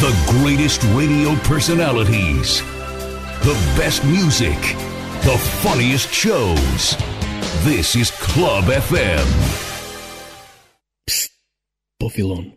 The greatest radio personalities, the best music, the funniest shows. This is Club FM. Psst, Buffy Lone.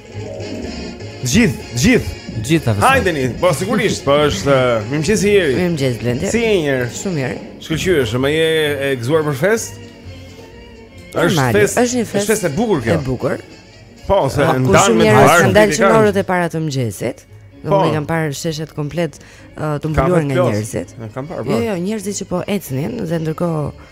Gjith, gjith. Gjith apo. Hajdeni, po sigurisht, po është mëngjesi i ri. Mirëmëngjes Blendi. Si jeni? Shumë mirë. Shkëlqyeshëm, më je e gëzuar për fest? Është fest, është një fest. Është fest e bukur kjo. E bukur. Po, se ah, ndan me të ardhmë. Ndaj që në orët e para të mëngjesit. Po. Do të kem parë sheshet komplet uh, të mbuluar nga njerëzit. Kam parë. Po. Jo, jo, njerëzit që po ecnin dhe ndërkohë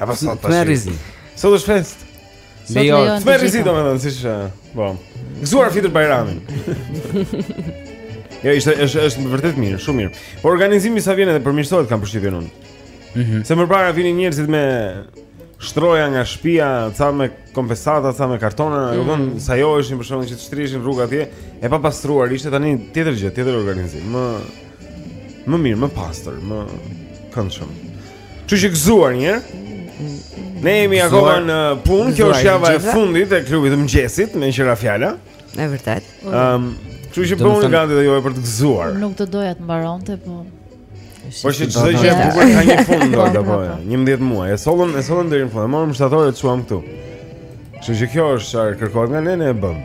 Apo sot tash. Te Rrezi. Sot është fest. Lejo, tmerrizi domethënë siç po. Gëzuar Fitër Bajramin. Jo, është është është vërtet mirë, shumë mirë. Po organizimi sa vjen edhe përmirësohet kam përshtypjen unë. Mhm. Mm Se më parë vinin njerëzit me shtroja nga shtëpia, ca me kompensata, ca me kartona, mm -hmm. domthon sa jo ishin për shkakun që të shtrihin rruga atje, e papastruar, ishte tani tjetër gjë, tjetër organizim. Më më mirë, më pastër, më këndshëm. Kështu që gëzuar një Ne jemi akoma në punë Kjo është java e fundit e klubit të mëngjesit Meqë ra fjala E vërtet um, Që që punë në gandit dhe jo e për të gëzuar Nuk të doja të mbaronte po Po si çdo gjë e bukur ka një fund apo jo Njëmbëdhjetë muaj E sollëm e sollëm deri në fund E morëm shtator e çuam këtu Kështu që kjo është çfarë kërkohet nga ne ne e bëmë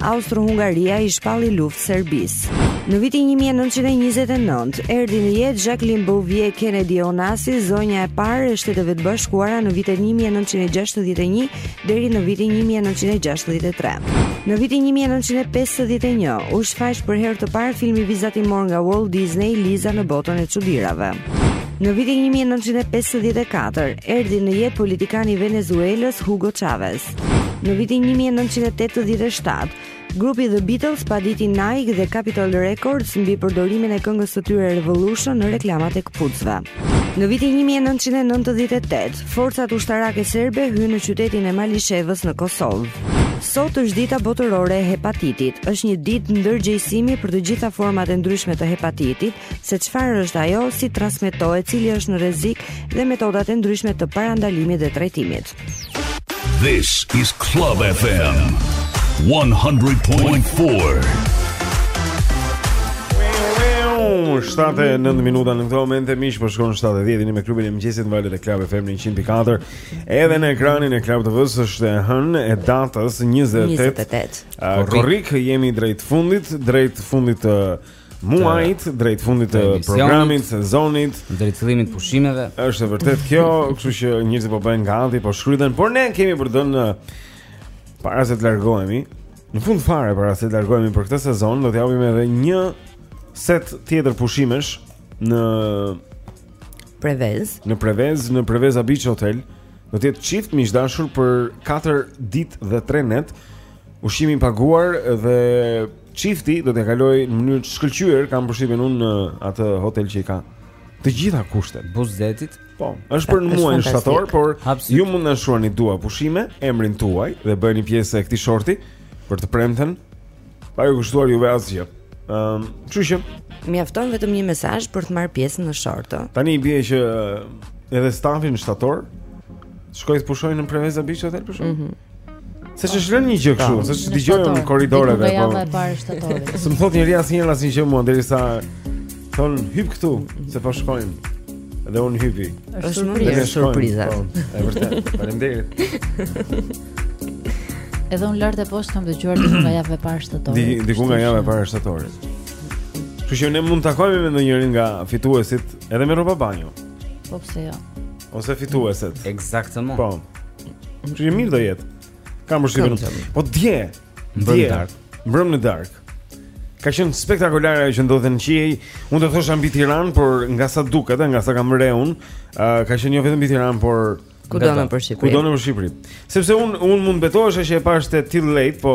Austro-Hungaria i shpalli luftë Serbisë. Në vitin 1929, erdhi në jetë Jacqueline Bouvier Kennedy Onassis, zonja e parë e shteteve të bashkuara në vitet 1961 deri në vitin 1963. Në vitin 1951, u shfaq për herë të parë filmi vizatimor nga Walt Disney, Liza në botën e çudirave. Në vitin 1954, erdhi në jetë politikani i Venezuelës Hugo Chavez. Në vitin 1987, grupi The Beatles paditi Nike dhe Capitol Records mbi përdorimin e këngës së tyre Revolution në reklamat e këpucëve. Në vitin 1998, forcat ushtarake serbe hynë në qytetin e Malishevës në Kosovë. Sot është dita botërore e hepatitit. Është një ditë ndërgjegjësimi për të gjitha format e ndryshme të hepatitit, se çfarë është ajo, si transmetohet, cili është në rrezik dhe metodat e ndryshme të parandalimit dhe trajtimit. This is Club FM 100.4. 7:09 minuta në këto momente miq po shkon 7:10 jeni me klubin e mëngjesit në valët e Club FM 100.4 edhe në ekranin e Club TV-s është e hënë e datës 28 28 korrik jemi drejt fundit drejt fundit të uh, muajit drejt fundit të programit, sezonit, drejt fillimit të pushimeve. Është vërtet kjo, kështu që njerëzit po bëhen gati, po shkruajnë, por ne kemi për të dhënë para se të largohemi. Në fund fare para se të largohemi për këtë sezon, do të japim edhe një set tjetër pushimesh në Prevezë. Në Prevezë, në Preveza Beach Hotel, do të jetë çift miq të dashur për 4 ditë dhe 3 net. Ushqimi i paguar dhe Çifti do t'ja kalojë në mënyrë të shkëlqyer, kam përshtypjen unë në atë hotel që i ka të gjitha kushtet. Buzë detit? Po, është për në muajin shtator, por Absolut. ju mund të shkruani dua pushime, emrin tuaj dhe bëheni pjesë e këtij shorti për të premten. Pa ju kushtuar juve asgjë. Ëm, um, kështu që mjafton vetëm një mesazh për të marrë pjesë në short. Tani i bie që edhe stafi në shtator shkon të pushojë në Preveza Beach Hotel për shkak. Mm -hmm. Seç flitet një gjë kështu, seç dëgjoj në korridore dhe po... S'më thotë njeri asnjëherë asnjë gjë mua, derisa... Thonë, hip këtu, se po shkojmë. Dhe unë hipi. Është një surprizë. Po, e vërtetë, faleminderit. Edhe unë lart e poshtë kam dëgjuar diku nga java e parë e shtatorit. Diku nga java e parë e shtatorit. Kështu që ne mund të takohemi me ndonjërin nga fituesit edhe me rroba banjo. Po pse jo? Ose fitueset. Eksaktësisht. Po. Shumë mirë do jetë. Kam përshtypjen. Po dje. Dje. Mbrëm në darkë. Ka qenë spektakolare ajo që ndodhi në qiej. Unë do thosha mbi Tiranë, por nga sa duket, nga sa kam vënë re unë, uh, ka qenë jo vetëm mbi Tiranë, por kudo nëpër Shqipëri. Kudo nëpër Shqipëri. Sepse unë unë mund të betohesha që e pashë te Till Late, po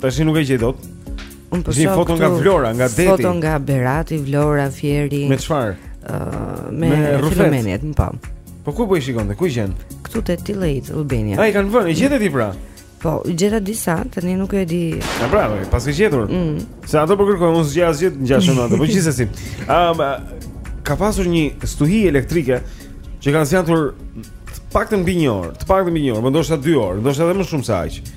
Tash nuk e gjej dot. Unë po shoh foto nga Vlora, nga deti. Foto nga Berati, Vlora, Fieri. Me çfarë? Uh, me, me Filomeniet, më po. Po ku po i shikon dhe, ku i gjen? Këtu te Till Late Albania. A, i kanë vënë, i gjete ti pra. Po, i gjeta disa, tani nuk e di. Na bravo, i paske gjetur. Mm. Se ato po kërkoja unë, s'i gjeta, s'i gjeja dot ato, po gjithsesi. Ëm um, ka pasur një stuhi elektrike që ka zgjatur të paktën mbi një orë, të paktën mbi një orë, më ndoshta 2 orë, ndoshta edhe më shumë se aq.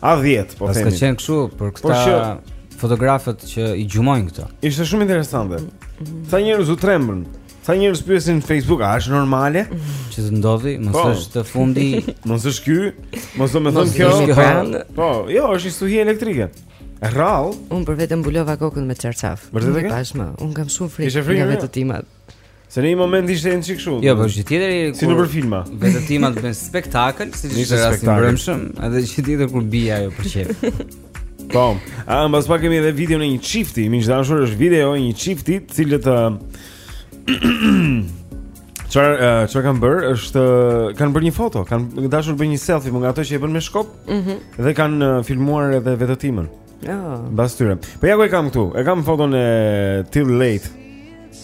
A 10, po themi. Ka qenë kështu për këta që... fotografët që i gjurmojnë këto. Ishte shumë interesante. Mhm. Sa njerëz u trembën. Sa njerëz pyesin në Facebook, a është normale? Që të ndodhë, mos po. është fundi, mos është ky, mos do të thonë kjo. Po, po, jo, është një stuhi elektrike. Rrallë. Unë për vete mbulova kokën me çarçaf. Vërtet e ke? Tashmë, unë kam shumë frikë nga vetëtimat. Se në një moment ishte një çikë kështu. Jo, po gjë tjetër si nëpër filma. vetëtima bën spektakël, siç ishte rasti i mbrëmshëm, edhe gjë tjetër kur bie ajo për çep. Po, a mbas pak kemi edhe videon e një çifti, miq të dashur, është video e një çifti, të cilët Çfarë uh, çfarë kanë bërë është kanë bërë një foto, kanë dashur të bëjnë një selfie, po nga ato që e bën me shkop. Mhm. Mm dhe kanë filmuar edhe vetëtimën. Jo. Oh. Mbas tyre. Po, ja ku e kam këtu. E kam foton e Till Late.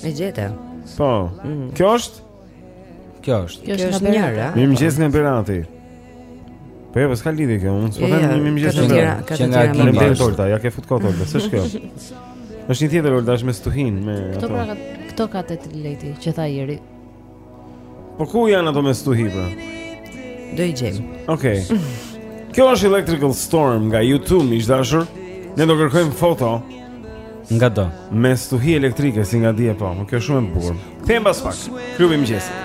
E gjeta. Po. Mm. Kjo është? Kjo është. Kjo është një herë. Mirë mëngjes nga Berati. Po ja, paska lidhje kjo. Unë s'po them një mëngjes nga Berati. Që nga Kim Bertorta, ia ke fut kot Olta, s'është kjo. Është një tjetër Olta, është me stuhin me ato. Këto pra këto ka te Till Late që tha Iri. Po ku janë ato me stuhi pra? Do i gjejmë. Okej. Okay. Kjo është Electrical Storm nga YouTube, miq të dashur. Ne do kërkojmë foto nga do. Me stuhi elektrike si nga dje, po, po kjo shumë e bukur. Kthehemi pas pak. Klubi i mëngjesit.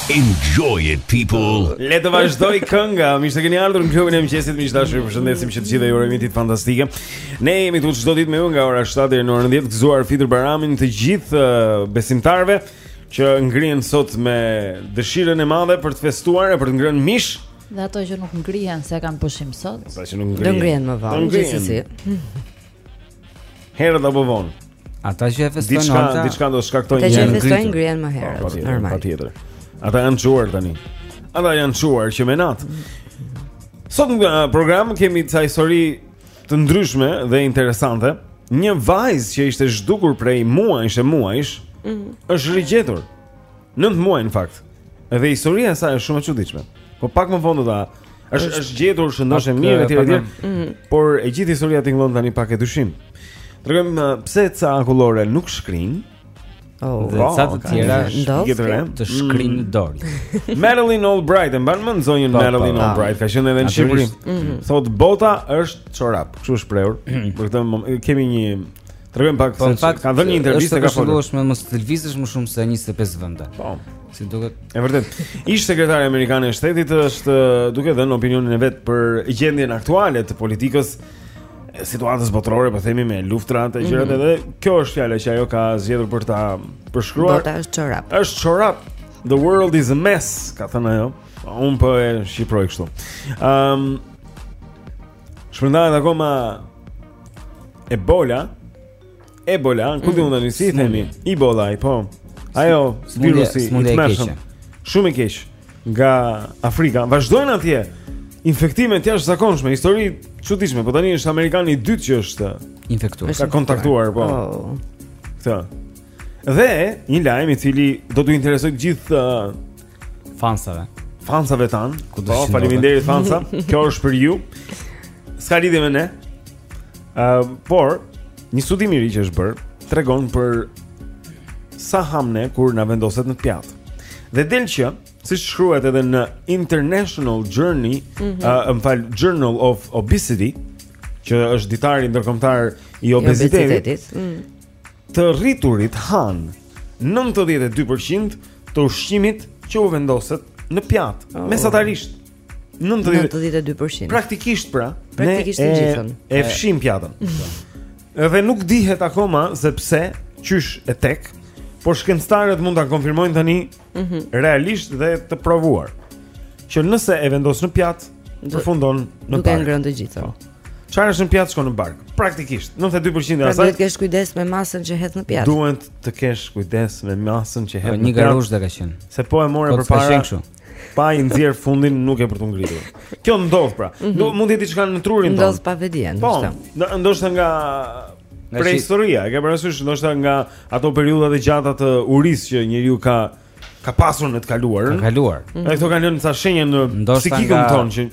Enjoy it people. Le të vazhdojë kënga. Mirë se keni ardhur në klubin e mëngjesit. Miq të dashur, ju përshëndesim që të gjithë, ju urojmë ditë fantastike. Ne jemi këtu çdo ditë me ju nga ora 7 deri në orën 10, gëzuar Fitër Bajramin të gjithë uh, besimtarëve që ngrihen sot me dëshirën e madhe për të festuar e për të ngrënë mish. Dhe ato që nuk ngrihen se kanë pushim sot. Pra që nuk ngrihen. Do ngrihen më vonë. Do ngrihen. Herët apo vonë. Ata që e festojnë diçka, ata. Diçka do të shkaktojnë një. Ata që e festojnë ngrihen më herët, po, normal. Patjetër. Ata janë çuar tani. Ata janë çuar që me natë. Sot në program kemi ca histori të ndryshme dhe interesante. Një vajzë që ishte zhdukur prej muajsh e muajsh, mm -hmm. është rigjetur. 9 muaj në fakt. Edhe historia e saj është shumë e çuditshme. Po pak më vonë do ta është është gjetur shëndoshë mirë etj etj. Mhm. Por e gjithë historia tingëllon tani pak e dyshimtë. Tregojmë uh, pse ca akullore nuk shkrijnë. Oh, dhe ca të tjera ndodh të shkrijnë në dorë. Madeleine Albright, e mban mend zonjën po, po, Madeleine po. Albright, ka qenë edhe në Shqipëri. Mhm. Thotë bota është çorap, kështu është shprehur. Për këtë kemi një Tregojmë pak po, se ka dhënë një intervistë ka folur. Është marrë televizish në shumë se 25 vende. Po. Si duket. Është vërtet. Ish sekretarja amerikane e shtetit është duke dhënë opinionin e vet për gjendjen aktuale të politikës situatës botërore, po themi me luftrat e gjërat mm -hmm. edhe kjo është fjala që ajo ka zgjedhur për ta përshkruar. Bota është çorap. Është çorap. The world is a mess, ka thënë ajo. Unë po e shqipëroj kështu. Ëm um, Shpërndahet akoma Ebola. Ebola, ku do të ndani si i themi? Ebola, po. Ajo virusi i tmerrshëm. Shumë i keq nga Afrika. Vazhdojnë atje infektime të jashtëzakonshme, histori e çuditshme, po tani është amerikani i dytë që është infektuar. Ka kontaktuar, po. Oh. Këtë. Dhe një lajm i cili do t'u interesojë të gjithë uh, Fansave. Fansave tanë. Po, faleminderit fansa. Kjo është për ju. S'ka lidhje me ne. Ë, uh, por një studim i ri që është bërë tregon për sa hamë ne kur na vendoset në pjatë. Dhe del që siç shkruhet edhe në International Journey, ëh, mm -hmm. uh, më fal Journal of Obesity, që është ditari ndërkombëtar i obezitetit. I obezitetit. Mm. të rriturit hanë 92% të ushqimit që u vendoset në pjatë, oh. mesatarisht. 92%. Praktikisht pra, praktikisht të gjithën. E fshijmë pjatën. Edhe nuk dihet akoma se pse qysh e tek, por shkencëtarët mund ta konfirmojnë tani mm -hmm. realisht dhe të provuar që nëse e vendos në pjatë përfundon në duke ngrënë të gjitha. Po. Çfarë është në pjatë shkon në bark. Praktikisht, 92% e asaj. Duhet të kesh kujdes me masën që hedh në pjatë. Duhet të kesh kujdes me masën që hedh në pjatë. Një garuzhdë ka qenë. Se po e more përpara. Po pa i nxjerrë fundin nuk ke për të ngritur. Kjo ndodh pra. Mm -hmm. Mund të jetë diçka në trurin tonë. Ndodh pa vetëdije. Po. Ndoshta nga Nga historia, e ke parasysh ndoshta nga ato periudhat e gjata të urisë që njeriu ka ka pasur në të kaluarën. Ka kaluar. Mm -hmm. Këto kanë lënë ca shenja në psikikën tonë që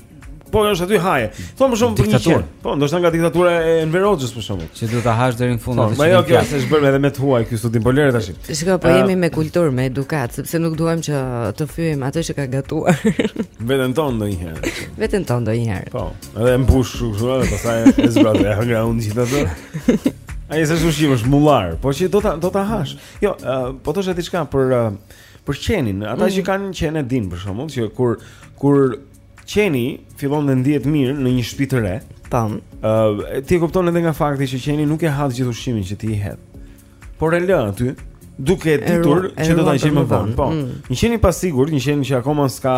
po është aty haje. Thonë për shkak të diktaturës. Po, ndoshta nga diktatura e Enver Hoxhës për shembull. Që duhet ta hash deri në fund po, atë. Po, jo kjo është bërë edhe me të huaj ky studim po lëre tash. Shikoj, po jemi me kulturë, me edukatë, sepse nuk duam që të fyejmë atë që ka gatuar. Veten tonë ndonjëherë. Veten tonë ndonjëherë. Po. Edhe e mbush shumë shumë dhe pasaj e zbraz e hangra unë gjithë atë Ai s'është ushqim është mullar, po që do ta hash Jo, uh, po thosha diçka për, uh, për qenin, ata mm. që kanë qen e dinë për shembull që kur, kur qeni fillon të ndihet mirë në një shpi të re Tam uh, Ti e kupton edhe nga fakti që qeni nuk e ha të gjithë ushqimin që ti i hedh por e lë aty duke e ditur që do ta gjejë më vonë. Po. Mm. Një qen i pasigurt, një qen që akoma s'ka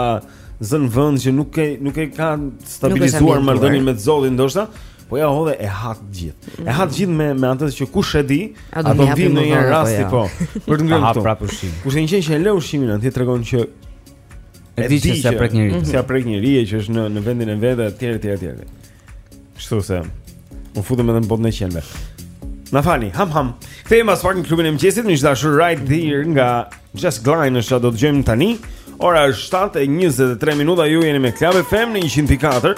zënë vend që nuk e nuk e ka stabilizuar marrëdhënien me të zotin ndoshta, po ia hodhe e ha të gjithë. E ha të gjithë me me atë që kush e di, a do të vijë ndonjë rast po. Për të ngrënë këtu. Kurse një që e lë ushqimin atje tregon që e di që s'ia prek njeri, s'ia prek njeri që është në në vendin e vet etj etj etj. Kështu se u futëm edhe në botën e qenve Na fani, ham ham Kthehemi pas pak në klubin e mëngjesit Miq të dashur Right Here nga Jess Glynne është ça do dëgjojmë tani Ora është 7.23 minuta Ju jeni me Club FM në 104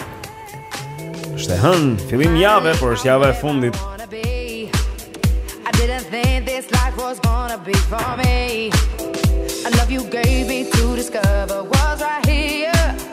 Është e hënë, fillim jave Por është java e fundit I didn't think this life was gonna be for me I love you gave me to discover what's right here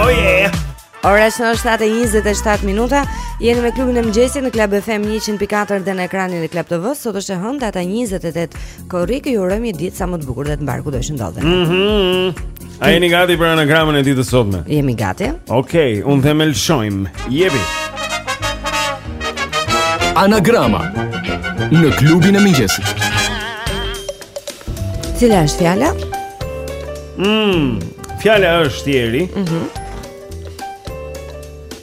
Oh yeah. Ora është 7:27 minuta. Jeni me klubin e mëngjesit në Club FM 100.4 dhe në ekranin e Club TV. Sot është e hënë data 28 Korrik ju urojmë një ditë sa më të bukur dhe të mbarë kudo që ndodheni. Mhm. Mm A jeni gati për anagramën e ditës sotme? Jemi gati. Okej, okay, unë them e lëshojmë. Jepi. Anagrama në klubin e mëngjesit. Cila është fjala? Mm, fjala është ieri. Mhm. Mm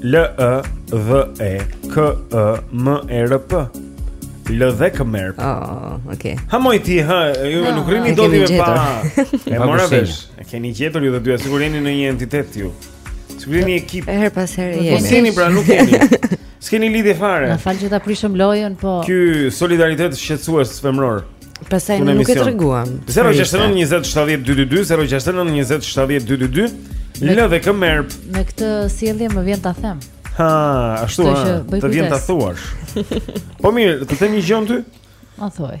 L E DH E K E M E R P. Lëdhekëmerp. Oh, okay. Ha moj ti, ha, ju no, nuk rrini dot me pa. E mora vesh. E keni gjetur ju të dyja, sikur jeni në një entitet ju. Sikur jeni ekip. Herë pas here jeni. Po jeni pra, nuk jeni. S'keni lidhje fare. Na fal që ta prishëm lojën, po. Ky solidaritet shqetësues femror. Pastaj ne nuk e treguam. 069 20 70 222 069 20 70 222. Lëdhekëmerp. Me këtë sjellje më vjen ta them. Ha, ashtu ha. Të vjen ta thuash. Po mirë, të them një gjë ty? Ma thuaj.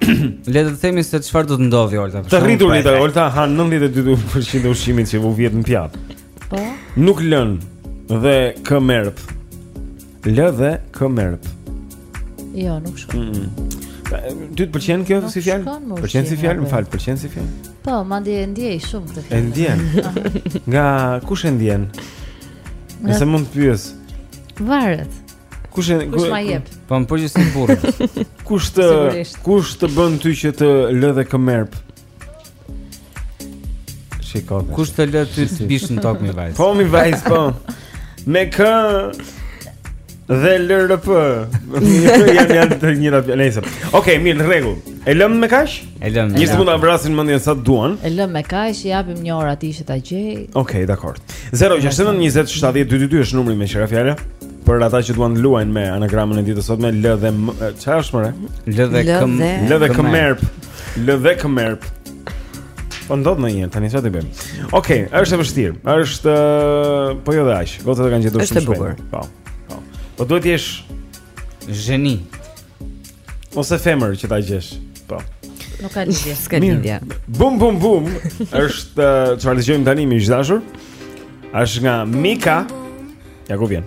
Le të themi se çfarë do të ndodhi Olta. Të rriturit Olta hanë 92% e ushqimit që u vihet në pjatë. Po. Nuk lën dhe këmer. Lëdhekëmerp. Jo, nuk shkon. Mm -mm. Ty të pëlqen kjo si fjalë? Pëlqen si fjalë, më fal, pëlqen si fjalë. Po, madje e ndjej shumë këtë fjalë. E ndjen. Nga kush e ndjen? Nëse mund të pyes. Varet. Kush e kush ma jep? Po në përgjithësi burrë. Kush të kush të bën ty që të lëdhekëmerp? Shiko. Kush të lë ty të bish në tokë mi vajzë? Po mi vajzë po. Mekëdhelerp. Jam janë të njëra fjalë. Okej, okay, mirë, rregull. E lëm me kaq? E lëm. Një sekondë ta vrasin mendjen sa duan. E lëm me kaq, i japim një orë atij që ta gjejë. Okej, okay, dakor. 069 20 70 222 është numri me qira fjalë. Për ata që duan të luajnë me anagramën e ditës sotme lëdhemë, çfarë është më? Lëdhekë. Lëdhekëmerp. Lëdhekëmerp. Po ndodh në një, tani ça të bëjmë. Okej, okay, është e vështirë. Është po jo dhe aq. Gocat e kanë gjetur shumë. Është e bukur. Po. Po. Po duhet të jesh zheni. Ose femër që ta gjesh. Po. Nuk ka lidhje, s'ka lidhje. Bum bum bum. Është çfarë dëgjojmë tani miq të dashur. Është nga Mika. Ja ku vjen.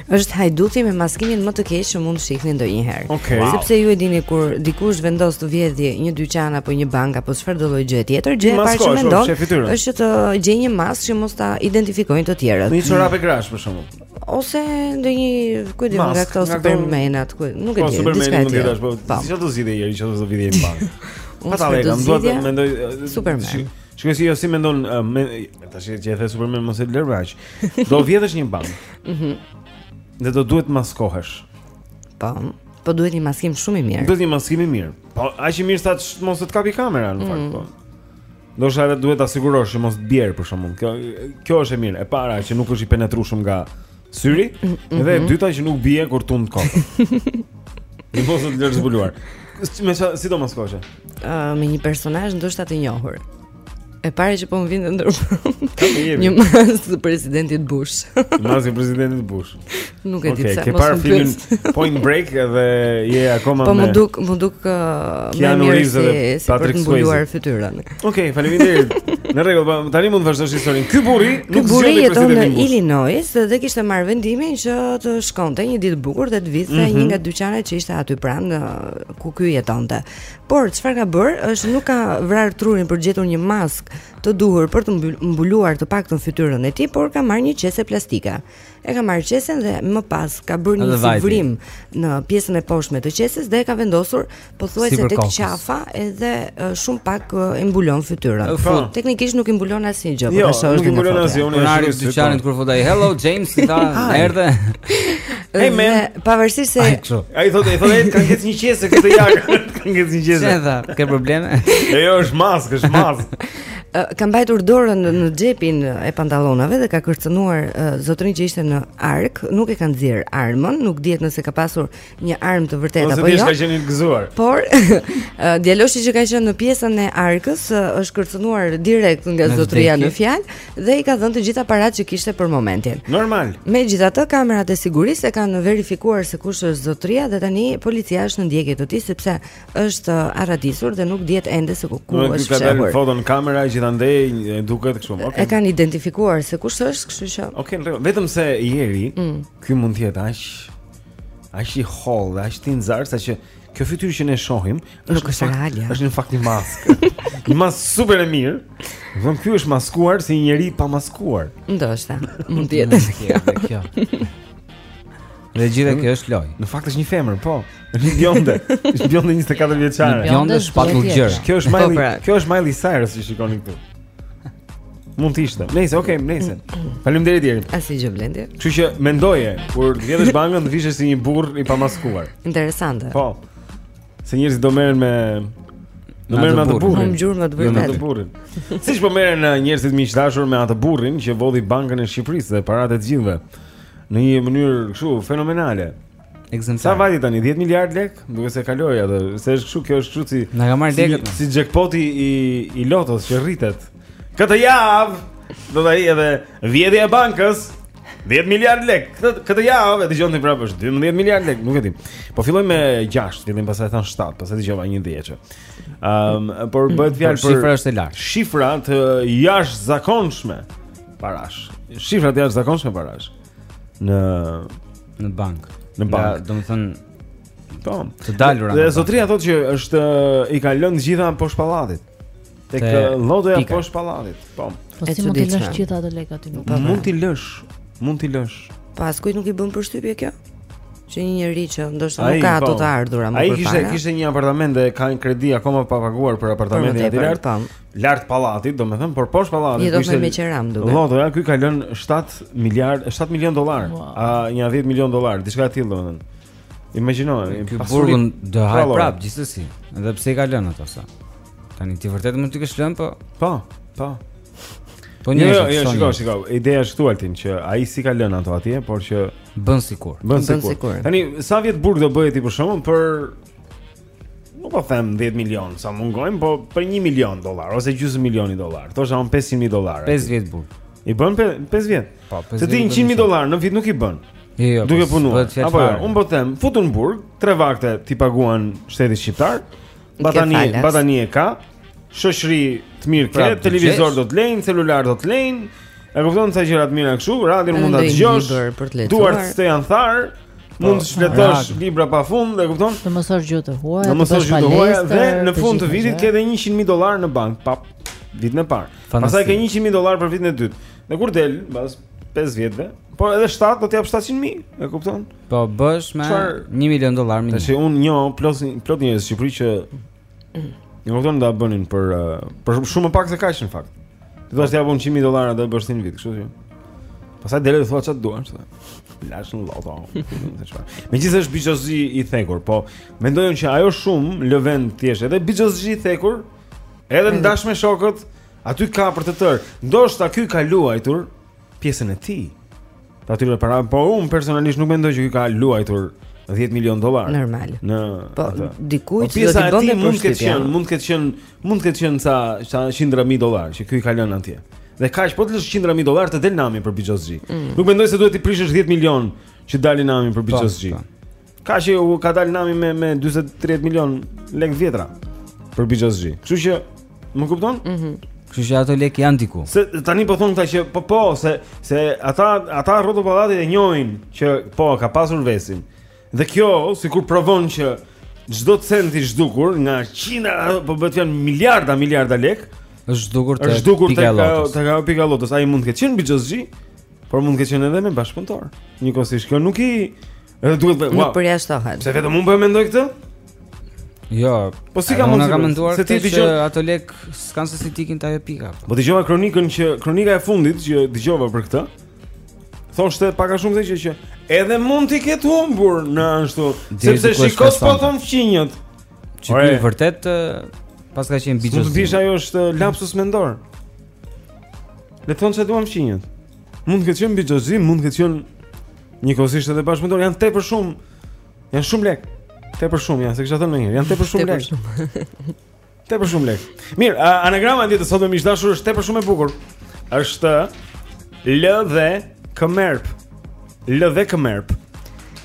është hajduti me maskimin më të keq që mund të shihni ndonjëherë. Okay. Wow. Sepse ju e dini kur dikush vendos të vjedhë një dyqan apo një bankë apo çfarëdo lloj gjëje tjetër, gjëja e parë që mendon është që të gjejë një maskë që mos ta identifikojnë të tjerët. Një çorape grash për shembull. Ose ndonjë, ku di, nga këto supermenat, po nuk e di, po, diçka e tjetër. Po, si do zgjidhje Jeri që do të vjedhë një bankë? Unë do të zgjidhja. Superman. Shiko si jo si mendon uh, me, tash që e the Superman mos e lër bash. Do vjedhësh një bankë. Mhm. Dhe do duhet të maskohesh. Po. Po duhet një maskim shumë i mirë. Duhet një maskim i mirë. Po aq i mirë sa të mos të kapë kamera në fakt mhm. po. Do të thotë duhet ta sigurosh që mos të bjerë për shembull. Kjo kjo është e mirë. E para që nuk është i penetrueshëm nga Syri, mm -hmm. dhe e dyta që nuk bie kur tund kokën. Të mos të lërë zbuluar. Me ça si do maskohesh? Ëh, me një personazh ndoshta të njohur. E para që po më vjen ndërmend. Një maskë të presidentit Bush. Maskë e presidentit Bush. Nuk e di pse. Ke parë filmin Point Break dhe je akoma me. Po më duk, më duk uh, më mirë si për të mbuluar fytyrën. Okej, okay, faleminderit. Në rregull, po, tani mund të vazhdosh historinë. Ky burri nuk zgjodhi presidentin Bush. Ky burri jeton në Illinois dhe kishte marrë vendimin që të shkonte një ditë të bukur dhe të vidhte mm -hmm. një nga dyqanet që ishte aty pranë ku ky jetonte. Por çfarë ka bërë është nuk ka vrarë trurin për gjetur një maskë të duhur për të mbuluar të paktën fytyrën e tij, por ka marrë një qese plastike. E ka marrë qesen dhe më pas ka bërë një si vrimë në pjesën e poshtme të qeses dhe e ka vendosur Pothuajse tek qafa edhe shumë pak i mbulon fytyrën. Po. Teknikisht nuk i mbulon asnjë gjë, jo, por ashtu është. Nuk i mbulon asnjë gjë. Ky i dyqanit kur e pa Hello James, i tha, erdhe. Hey man, pavarësisht se ai thotë, ai thotë, ke një qese këtu te jaka, ke një qese. Çfarë? Ke probleme? Jo, jo, është maskë, është maskë. Ka mbajtur dorën në xhepin e pantallonave dhe ka kërcënuar zotërinë që ishte në arkë, nuk e ka nxjerrë armën, nuk dihet nëse ka pasur një armë të vërtetë apo jo. Ose ka qenë i gëzuar. Por djaloshi që ka qenë në pjesën e arkës është kërcënuar direkt nga zotëria në fjalë dhe i ka dhënë të gjitha paratë që kishte për momentin. Normal. Megjithatë kamerat e sigurisë e kanë verifikuar se kush është zotëria dhe tani policia është në ndjekje të tij sepse është arratisur dhe nuk dihet ende se ku është. Nuk ka dalë foto në kamera gjithandej duket kështu. Okay. E kanë identifikuar se kush është, kështu që. Okej, okay, vetëm se Jeri mm. ky mund të jetë aq Aq i hollë dhe aq tinëzar saqë kjo fytyrë që ne shohim është është reale. Është në fakt një maskë. një maskë super e mirë. Po ky është maskuar si një njeri i pamaskuar. Ndoshta, mund të jetë edhe kjo. Dhe gjithë kjo është lojë. Në fakt është një femër, po. Është një bjonde. Është bjonde 24 vjeçare. Bjonde shpatullgjerë. Kjo është po, Miley, pra. kjo është Miley Cyrus që shikoni këtu. Mund të ishte. Nëse, okay, nëse. Faleminderit Deri. Asgjë Blendi. Kështu që mendoje kur të vjedhësh bankën të vishesh si një burrë i pamaskuar. Interesante. Po. Se njerëzit do merren me do merren me atë burrin. Në gjurmë të bëjnë atë burrin. Siç po merren uh, njerëzit miq të dashur me atë burrin që vodhi bankën e Shqipërisë dhe paratë të gjithëve në një mënyrë kështu fenomenale. Ekzemplar. Sa vajti tani 10 miliard lek, duket se kaloi atë, se është kështu, kjo është kështu si Na ka marrë lekët. Si, si jackpoti i i lotos që rritet. Këtë javë thotë ai edhe vjedhja e bankës 10 miliard lek. Këtë këtë javë e dëgjoni prapë është 12 miliard lek, nuk e di. Po filloi me 6, fillim pastaj thonë 7, pastaj dëgjova një dhjetë. Ëm, um, por bëhet fjalë për shifra është e lartë. Shifra të jashtëzakonshme parash. Shifra të jashtëzakonshme parash. Në në bankë. Në bankë, domethënë Po. Të dalura. Dhe zotëria thotë që është i ka lënë të gjitha poshtë pallatit. Tek llotoja poshtë pallatit. Po. Po si mund t'i lësh gjithë ato lekë aty nuk. Mund t'i lësh, mund t'i lësh. Po askujt nuk i bën përshtypje kjo? Që një njeri që ndoshta nuk ka ato po. të ardhura më përpara. Ai kishte kishte një apartament dhe ka një kredi akoma pa paguar për apartamentin e tij. lart pallatit, domethënë, por poshtë pallatit. Një ishte me qera më duket. Llotoja ky ka lënë 7 miliard, 7 milion dollarë, wow. a një 10 milion dollarë, diçka e tillë domethënë. Imagjino, ky burgun do e hajë prapë gjithsesi, edhe pse i ka lënë ato sa. Tani ti vërtet mund të kesh lënë po? Po, po. Po një jo, jo, shiko, shiko. Ideja është këtu Altin që ai s'i ka lënë ato atje, por që bën sikur. Bën sikur. Tani sa vjet burg do bëje ti për shkakun për Nuk po them 10 milion, sa mungojnë, po për 1 milion dollar ose gjysmë milioni dollarë. Thosha unë 500.000 dollarë. 5 vjet burg. I bën 5 vjet. Po, 5 vjet. Se ti 100.000 dollarë në vit nuk i bën. Jo, jo. Duke, po, punuar. Apo jo, unë po them, futu në burg, tre vakte t'i paguan shteti shqiptar. Batanije, batanije ka. shoqëri të mirë pra, ke, televizor do të lënë, celular do të lënë. E kupton sa gjëra të mira kështu, radio mund ta dëgjosh. Duart të janë tharë, po, mund të shfletosh libra pafund, e kupton? Të mësosh gjuhë të huaj, të mësosh gjuhë të huaj dhe në fund të vitit ke edhe 100.000 dollarë në bankë, pra vitin e parë. Pastaj ke 100.000 dollarë për vitin e dytë. Dhe kur del, mbas 5 vjetëve, Po edhe 7 do të jap 700 mijë, e kupton? Po bëhesh me 1 milion dollarë më. Tash unë njoh plot plot njerëz në Shqipëri që E kupton do e bënin për, uh, për shumë, shumë më pak se kaq në fakt Ti thua se ja bën 100.000 dollarë do bësh ti në vit, kështu që Pastaj del dhe thua çfarë duan, thua i lashë në lloto Megjithëse është bixhozxhi i thekur, po Mendojnë që ajo shumë lë vend të jesh edhe bixhozxhi i thekur Edhe t'i ndash me shokët Aty ka për të tërë Ndoshta ky ka luajtur Pjesën e tij Të atyre para, po unë personalisht nuk mendoj që kjo ka luajtur 10 milion dollar. Normal. Në po dikujt po, do të bënte mund të ketë qenë, mund të ketë qenë, mund të ketë qenë sa sa qindra mijë dollar që ky i ka lënë atje. Dhe kaq po të lësh qindra mijë dollar të del nami për Bixhosxhi. Mm. Nuk mendoj se duhet të prishësh 10 milion që dalin nami për Bixhosxhi. Po, po. Ka që u ka dalë nami me, me 20-30 milion lek të vjetra Për bixhozxhi Kështu që Më kupton? Mhm mm Kështu që ato lek janë diku Se tani po thonë këta që po po Se, se ata, ata rreth pallatit e njojnë Që po ka pasur vesin Dhe kjo sikur provon që Çdo cent i zhdukur Nga Kina po bëhet janë miliarda miliarda lek është zhdukur të zhdukur të ka të ka pika lotos ai mund të ketë qenë bixhozxhi por mund të ketë qenë edhe me bashkëpunëtor njëkohësisht kjo nuk i Edhe duhet të Nuk përjashtohet. Pse vetëm unë po e mendoj këtë? Jo. Po si ka mundësi? Unë kam menduar se ti dëgjon që ato lek s'kanë se si t'ikin te ajo pika. Po dëgjova kronikën që kronika e fundit që dëgjova për këtë. Thoshte pak a shumë se që edhe mund t'i ketë humbur në ashtu, sepse shiko ç'po thonë fqinjët. Që ky vërtet paska qenë bixhozxhi. Do të dish ajo është lapsus mendor. Le të thonë ç'të duan fqinjët. Mund të ketë qenë bixhozxhi, mund të ketë qenë njëkohësisht edhe bashkëpunëtor, janë tepër shumë. Janë shumë lek. Tepër shumë janë, s'e kisha thënë më herë, janë tepër shumë lek. Tepër shumë lek. Mirë, anagrama e ditës sot me miq të dashur është tepër shumë e bukur. Është L dhe Këmerp. L dhe Këmerp.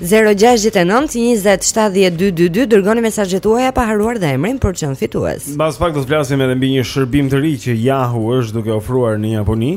0-6-9-27-12-2 Dërgoni mesazhin tuaj pa harruar dhe emrin për të qenë fitues Pas pak do të flasim edhe mbi një shërbim të ri që Yahoo është duke ofruar në Japoni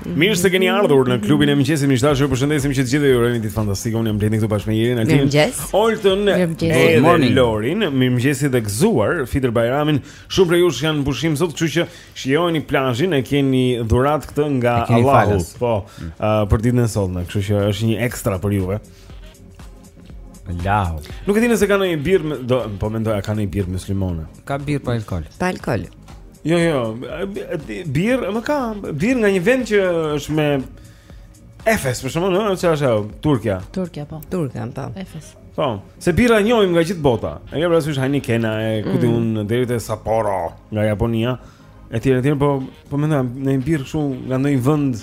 Mirë se keni ardhur në klubin e mëngjesit. Miq të dashur, ju përshëndesim që të gjithëve, ju urojmë ditë fantastike. Unë jam Blendi këtu bashkë me Irin Altin. Oltën, good morning Lorin. Mirëmëngjesi, gëzuar Fitër Bajramin. Shumë prej jush janë në pushim sot, kështu që shijojeni plazhin e keni dhuratë këtë nga Allahu. Po, mm. uh, për ditën e sotme, kështu që është një ekstra për juve. Allahu. Nuk e di nëse ka ndonjë birrë, do po mendoja ka ndonjë birrë muslimane. Ka birrë pa alkool. Pa alkool. Jo, jo, birrë, ka, birrë nga një vend që është me Efes, për shembull, ëh, çfarë është ajo? Turqia. Turqia po. Turqia, po. Efes. Po, se birra njohim nga gjithë bota. E ke parasysh Heineken e ku ti mm. un deri te Sapporo nga Japonia. Etj, etj, po po mendoja ndonjë birrë kështu nga ndonjë vend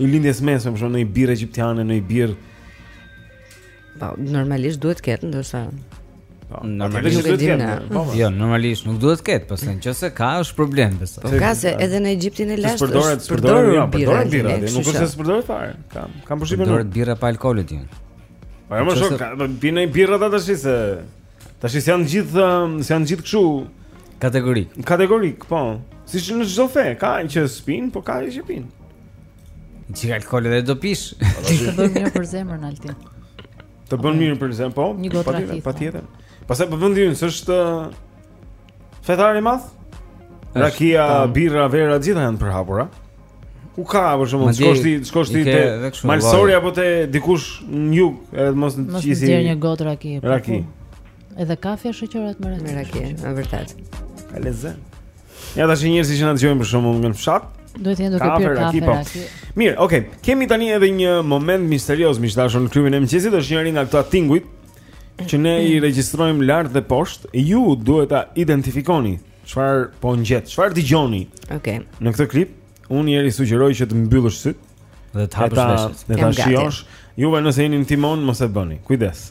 i Lindjes së Mesme, për shembull ndonjë birrë egjiptiane, ndonjë birrë Po, normalisht duhet të ketë, ndërsa Po, po normalisht nuk e dimë ne. Po, po. Jo, normalisht nuk duhet të ketë, pse po, nëse ka është problem besoj. Po ka se edhe në Egjiptin e lashtë përdoret përdoret jo, përdoret birra, nuk është se përdoret fare. Kam kam përshtypjen. Përdoret birra pa alkool aty. Po më shok, do të pinë birra ata tash s'është se janë gjithë, um, janë gjithë kështu kategorik. Kategorik, po. Si në çdo fe, ka që s'pinë, po ka që pinë. Ti alkool dhe do pish. Të bën mirë për zemrën alti. Të bën mirë për zemrën, po. Patjetër, patjetër. Pastaj po vendi ynë s'është fetar i madh. Rakia, birra, vera, të gjitha janë përhapura. Ku ka për shembull, shkosh ti, shkosh ti te malsori apo te dikush në jug, edhe mos na qisin. Mos djerë një gotë raki. Po, raki. Po. Edhe kafja shoqërohet me raki. Me raki, është vërtet. Ka lezet. Ja tash njerëzit që na dëgjojnë për shkakun nga fshat. Duhet të jenë duke pirë kafe po. aty. Mirë, okay. Kemi tani edhe një moment misterioz miq të dashur në klubin e mëngjesit, është njëri nga këto tingujt që ne i regjistrojmë lart dhe poshtë. Ju duhet ta identifikoni çfarë po ngjet, çfarë dëgjoni. Okay. Në këtë klip, unë jeri sugjeroj që të mbyllësh syt dhe të hapësh veshët. Që ta shijosh. Juve nëse jeni në timon, mos e bëni. Kujdes.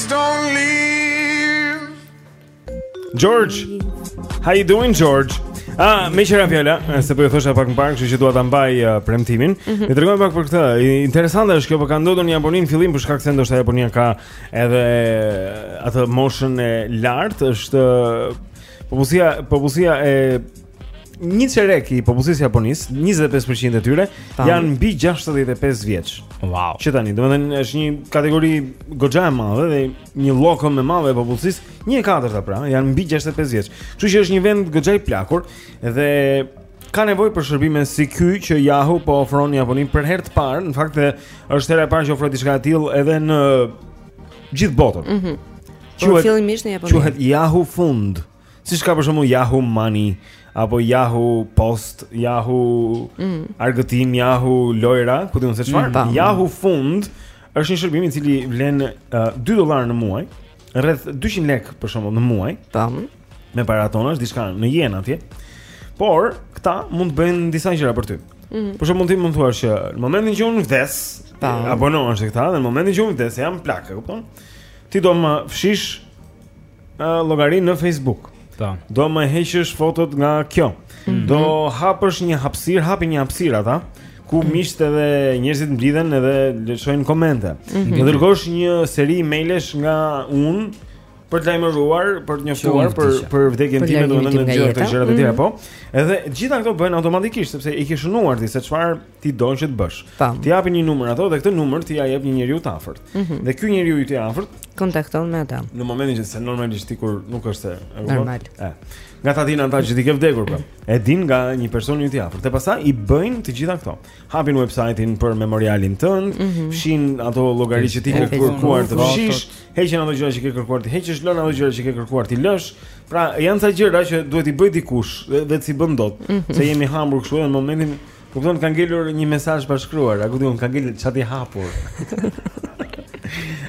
Don't leave. George. How you doing George? Ah, meqë ra fjala, se po ju thosha pak më parë, kështu që dua ta mbaj uh, premtimin. Mm -hmm. Të tregoj pak për këtë. Interesante është kjo, po ka ndodhur në Japoni në fillim për shkak se ndoshta Japonia ka edhe atë moshën e lartë, është uh, popullsia popullsia e një çerek i popullsisë së Japonisë, 25% e tyre Tam. janë mbi 65 vjeç. Wow. Që tani, domethënë është një kategori goxha e madhe dhe një llokëm e madhe e popullsisë, 1/4 pra, janë mbi 65 vjeç. Kështu që është një vend goxha i plakur dhe ka nevojë për shërbime si ky që Yahoo po ofron në Japoni për herë të parë. Në fakt është hera e parë që ofron diçka të tillë edhe në gjithë botën. Mhm. Mm Quhet fillimisht në Japoni. Quhet Yahoo Fund. Siç ka për shembull Yahoo Money apo Yahoo Post, Yahoo mm. Argëtim, Yahoo Lojra, ku di unë se çfarë. Mm, Yahoo Fund është një shërbim i cili vlen uh, 2 dollarë në muaj, rreth 200 lekë për shembull në muaj. Tam. Me para tona është diçka në jenë atje. Por këta mund të bëjnë disa gjëra për ty. Mm -hmm. Për shembull mund të thuash që në momentin që unë vdes, abonohesh këta, në momentin që unë vdes jam plakë, e kupton? Ti do më fshish llogarinë në Facebook. Ta. Po. Do më heqësh fotot nga kjo. Mhm. Do hapësh një hapësirë, hapin një hapësirë ata ku Mhm. miqtë edhe njerëzit mblidhen edhe lëshojnë komente. Mhm. Do dërgosh një seri mailesh nga unë për të lajmëruar, për të njoftuar për vdekjen. për vdekjen Për time, largimin domethënë tim nga gjitha këto jeta. gjëra të tjera, Mhm. po. Edhe të gjitha këto bëhen automatikisht sepse i ke shënuar ti se çfarë ti don që të bësh. Ti japin një numër ata dhe këtë numër ti ia jep një njeriu të afërt. Mm -hmm. Dhe ky njeriu yt i afërt kontakton me atë. Në momentin që se normalisht ti kur nuk është e normal. E. Nga ta din ata që ti ke vdekur pra. E din nga një person yt i afërt. Dhe pastaj i bëjnë të gjitha këto. Hapin website-in për memorialin tënd, mm -hmm. fshin ato llogari që ti ke kërkuar të fshish, heqin ato gjëra që ke kërkuar t'i heqësh, lën ato gjëra që ke kërkuar t'i lësh. Pra janë ca gjëra që duhet i bëj dikush dhe, dhe s'i bën dot, mm -hmm. se jemi humbur kështu në momentin Kupton ka ngelur një mesazh pa shkruar, a kupton ka ngelur çat i hapur.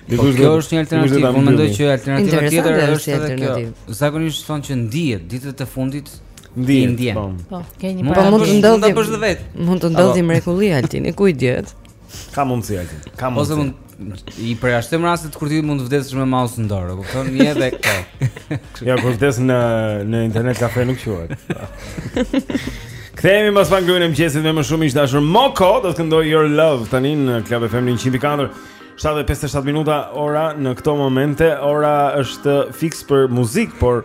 Po kjo është një alternativë, unë mendoj që alternativa tjetër është edhe kjo. Zakonisht thonë që ndihet ditët e fundit ndihet. Ndjen. Po, po ke një po, para. Po mund të ndodhi. Mund të ndodhi mrekulli altin, ku i dihet. Ka mundësi aty. Ka mundësi. Ose nuk i përjashtojmë rastet kur ti mund të vdesësh me mouse në dorë, kupton? Një edhe këtë. Ja kur vdes në në internet kafe nuk quhet. Kthehemi pas pak klubin e mëngjesit me më shumë miq të dashur Moko do të këndoj Your Love tani në Club FM 104. 7:57 minuta ora në këto momente, ora është fiks për muzikë, por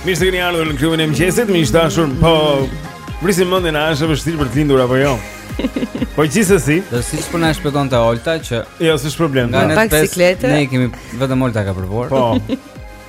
Mirë se keni ardhur në klubin e mëngjesit, miq të dashur. Po vrisim mendin a është e vështirë për të lindur apo jo. Po gjithsesi, do siç po na e shpjegonte Olta që jo, s'është problem. Nga ne pesë ne kemi vetëm Olta ka provuar. Po.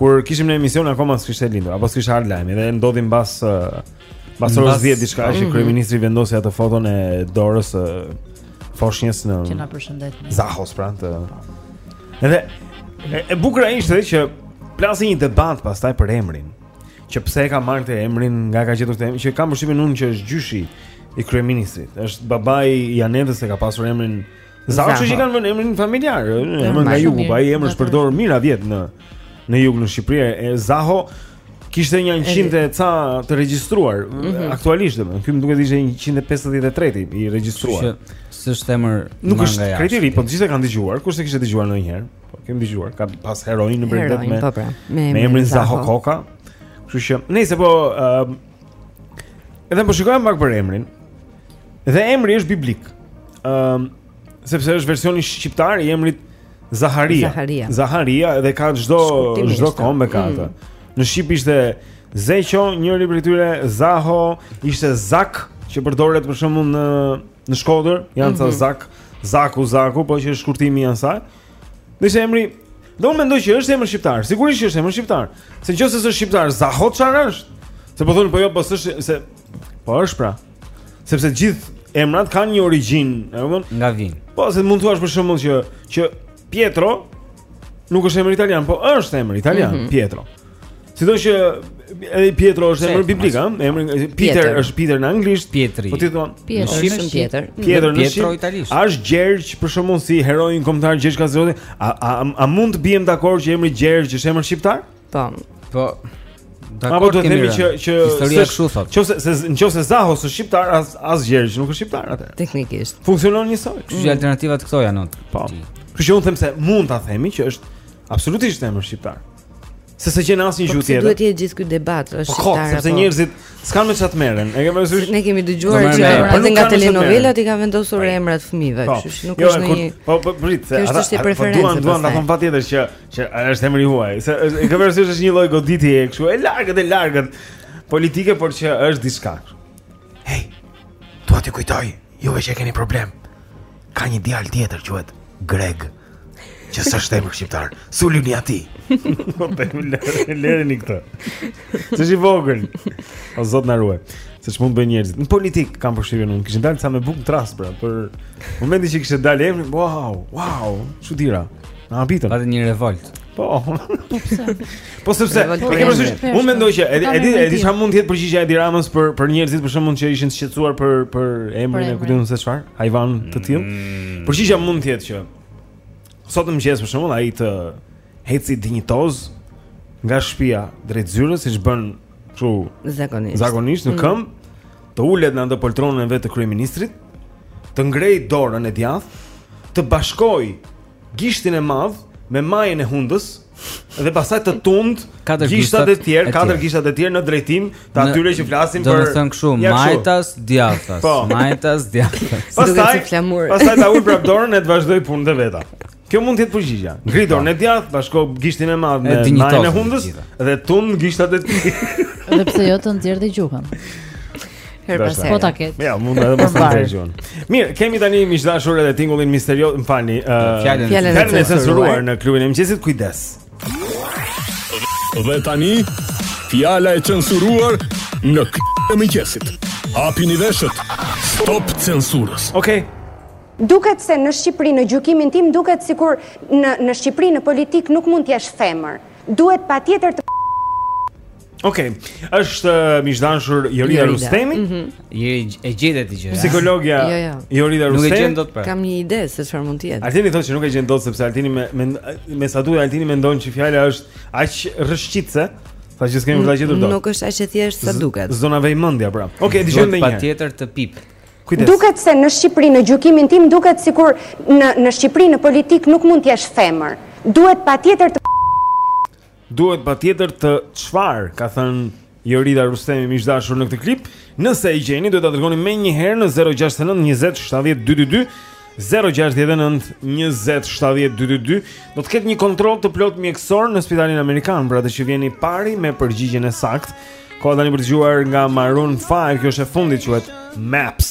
Kur kishim në emision akoma s'kishte lindur, apo s'kishte ardhur lajmi dhe ndodhi mbas mbas orës 10 diçka që mhm. kryeministri vendosi atë foton e dorës së foshnjës në Që na përshëndet. Zahos pra. Edhe e, e bukur ishte që plasi një debat pastaj për emrin. Që pse e ka marrë këtë emrin nga ka gjetur këtë emrin, që kam përshtypjen unë që është gjyshi i kryeministrit. Është babai i Anetës që ka pasur emrin Zaho i kanë vënë emrin familjar, emër nga jugu, po ai emër është përdorur mijëra vjet në në jug në Shqipëri, e Zaho kishte një 100 e ca të regjistruar mm -hmm. aktualisht domethënë ky më duket ishte 153 i regjistruar që s'është emër nuk është kriteri po gjithë e kanë dëgjuar kush s'e kishte dëgjuar ndonjëherë po kemi dëgjuar ka pas heroin në bregdet me po, pra, me emrin Zaho Koka kështu që nëse po uh, Edhe po shikoja pak për emrin. Dhe emri është biblik. Ëm, um, sepse është versioni shqiptar i emrit Zaharia. Zaharia, Zaharia dhe ka çdo çdo komb e ka atë. Mm. Në shqip ishte Zeço, njëri prej tyre Zaho, ishte Zak që përdoret për shembull në në Shkodër, janë mm -hmm. ca mhm. Zak, Zaku, Zaku, po që është shkurtimi i asaj. Dhe është emri Dhe unë mendoj që është emër shqiptar Sigurisht që është emër shqiptar Se në qoftë se s'është shqiptar Zaho çfarë është Se po thonë po jo po s'është shqiptar Se po është pra Sepse gjithë emrat kanë një origjinë Nga vin Po se mund të thuash për shembull që Që Pietro Nuk është emër italian Po është emër italian mm -hmm. Pietro Sidoqë edhe Pietro është emër biblik, ha? Emri Peter është Peter në anglisht. Pietri. Po të thom? Pietro është Pjetër. Pietro në shqip. Italisht. Ose Gjergj për shembull si heroi kombëtar Gjergj Kastrioti, a, a a mund të biem dakord që emri Gjergj është emër shqiptar? Po. Po. Apo do të themi që që historia kështu thot. Nëse se nëse Zaho s'është shqiptar, as as Gjergj nuk është shqiptar atë. Teknikisht. Funksionon njësoj. Kështu që mm. alternativat këto janë. Po. Kështu që un them se mund ta themi që është absolutisht emër shqiptar. Se s'e gjen në asnjë po gjuhë tjetër. Pse duhet të jetë gjithë ky debat, është po shqiptar apo? Sepse njerëzit s'kan me ça të merren. E ke parasysh? Ne kemi dëgjuar që edhe po nga telenovelat i kanë vendosur emrat fëmijëve, po. kështu që nuk jo, është ndonjë Po po prit, se ata është preferencë. Po duan duan ta thonë patjetër që që është emri huaj. Se e ke parasysh është një lloj goditje kështu, e largët e largët politike, por që është diçka. Hey. Dua t'ju kujtoj, ju që e keni problem. Ka një djalë tjetër quhet Greg. Që s'është emër shqiptar Suljuni atij Po lëreni këtë Se është i vogël O zot na ruaj Se ç'mund të bëjnë njerëzit Në politikë kam përshtypjen unë Kishin dalë ca me bukë në trastë pra Për momentin që kishte dalë emri Wow, wow, çudira Na habitën Pati një revoltë Po. Po pse? Po sepse e ke parasysh. Unë mendoj që e di e di çfarë mund të jetë përgjigjja e Edi Ramës për për njerëzit për shembull që ishin të shqetësuar për për emrin e kupton se çfarë, Ajvan të tillë. Mm. Përgjigjja mund të jetë që sot mëngjes për shembull ai të eci dinjitoz nga shtëpia drejt zyrës siç bën kështu zakonisht. Zakonisht në mm. këmbë të ulet në atë poltronën e vet të kryeministrit, të ngrejë dorën e djathtë, të bashkojë gishtin e madh me majën e hundës dhe pastaj të tund katër gishtat e tjerë, katër gishtat e tjerë në drejtim të atyre që flasin për. Domethënë kështu, majtas djathtas, po. majtas djathtas. Pastaj pastaj ta ul prap dorën e të vazhdojë punët e veta. Kjo mund të jetë përgjigjja. Ngri dorën e djathtë, bashko gishtin e madh me majën e hundës dhe tund gishtat e tij. Edhe pse jo të nxjerrë gjuhën. Herë pas herë. Po ta ketë. Ja, mund edhe mos ta nxjerrë gjuhën. Mirë, kemi tani miq të dashur edhe tingullin misterioz, më falni, uh, fjalën e censuruar në klubin e mëngjesit, kujdes. Dhe tani fjala e censuruar në klubin e mëngjesit. Hapini veshët. Stop censurës. Okej. Okay. Duket se në Shqipëri në gjykimin tim duket sikur në në Shqipëri në politikë nuk mund të jesh femër. Duhet patjetër të Okej. Okay. Është uh, miq të dashur Jorida Rustemi. Mhm. Mm Jeri e gjetë ti gjë. Psikologja jo, jo. Jorida Rustemi. Nuk e gjen dot pra. Kam një ide se çfarë mund të jetë. Altini thotë se nuk e gjen dot sepse Altini me me, me sa duket Altini mendon se fjala është aq rrëshqitëse. Sa që s'kemi për ta gjetur dot. Nuk është aq e thjeshtë sa duket. S'na vete mendja pra. Okej, okay, dëgjojmë një herë. Patjetër të pip. Kujdes. Duket se në Shqipëri në gjykimin tim duket sikur në në Shqipëri në politikë nuk mund të jesh femër. Duhet patjetër të Duhet patjetër të dish çfarë ka thënë Jorida Rustemi miq të dashur në këtë klip. Nëse e gjeni duhet ta dërgoni menjëherë në 069 20 70 222. 069 20 70 222 do të ketë një kontroll të plotë mjekësor në spitalin amerikan për atë që vjen i pari me përgjigjen e saktë. Koha tani për të dëgjuar nga Maroon 5, kjo është e fundit quhet Maps.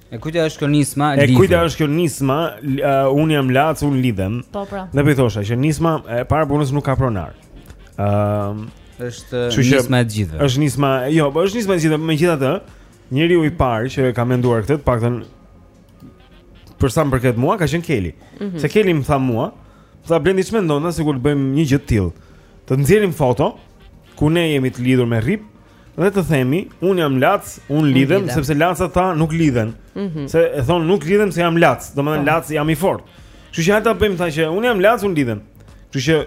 E kujtja është kjo nisma, lidhem. E kujtja është kjo nisma, uh, un jam lac, un lidhem. Po pra. Ne po i thosha që nisma e para e punës nuk ka pronar. Ëm ehm, uh, është nisma e gjithëve. Është nisma, jo, po është nisma e të gjithëve, megjithatë, njeriu i parë që e ka menduar këtë, të paktën për sa më përket mua ka qenë Keli. Mm -hmm. Se Keli më tha mua, tha Blendi ç'mendon, sikur të bëjmë një gjë të tillë. Të nxjerrim foto ku ne jemi të lidhur me rrip Dhe të themi, un jam lac, un lidhem sepse lacat, tha, nuk lidhen. Mm -hmm. Se thonë nuk lidhem se jam lac, domethënë po. lac jam i fortë. Kështu që ta bëjmë, tha, që, un jam lac, un lidhem. Kështu që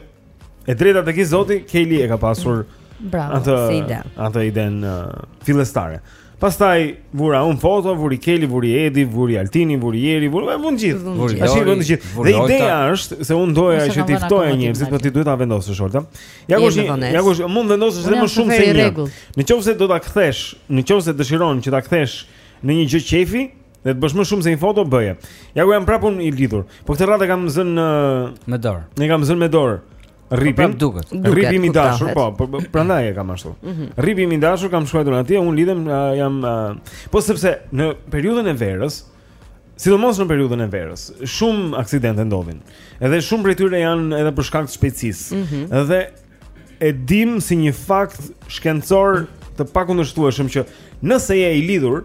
e drejta tek i Zoti, Keli e ka pasur. Mm -hmm. Bravo, atë, si ide. Atë iden uh, fillestare. Pastaj vura un foto, vuri Keli, vuri Edi, vuri Altini, vuri Jeri, vuri vunë të gjithë. Tashi vënë të gjithë. Dhe ideja është se un doja që t'i ftoja njerëzit, po ti duhet ta vendosësh Olta. Ja ku ësht, ja ku ësht, mund të vendosësh edhe më shumë se një. Në qoftë se do ta kthesh, në qoftë se dëshiron që ta kthesh në një gjë qefi, dhe të bësh më shumë se një foto bëje. Ja ku jam prapë unë i lidhur. Po këtë radhë kam zënë me dorë. E kam zënë me dorë. Po rripi po duket. Rripi im i dashur, po, po, po prandaj e kam ashtu. Mhm. Rripi im i dashur kam shkruar atje, un lidhem jam po sepse në periudhën e verës Sidomos në periudhën e verës, shumë aksidente ndodhin. Edhe shumë prej tyre janë edhe për shkak të shpejtësisë. Mm -hmm. Dhe e dimë si një fakt shkencor të pakundërshtueshëm që nëse je i lidhur,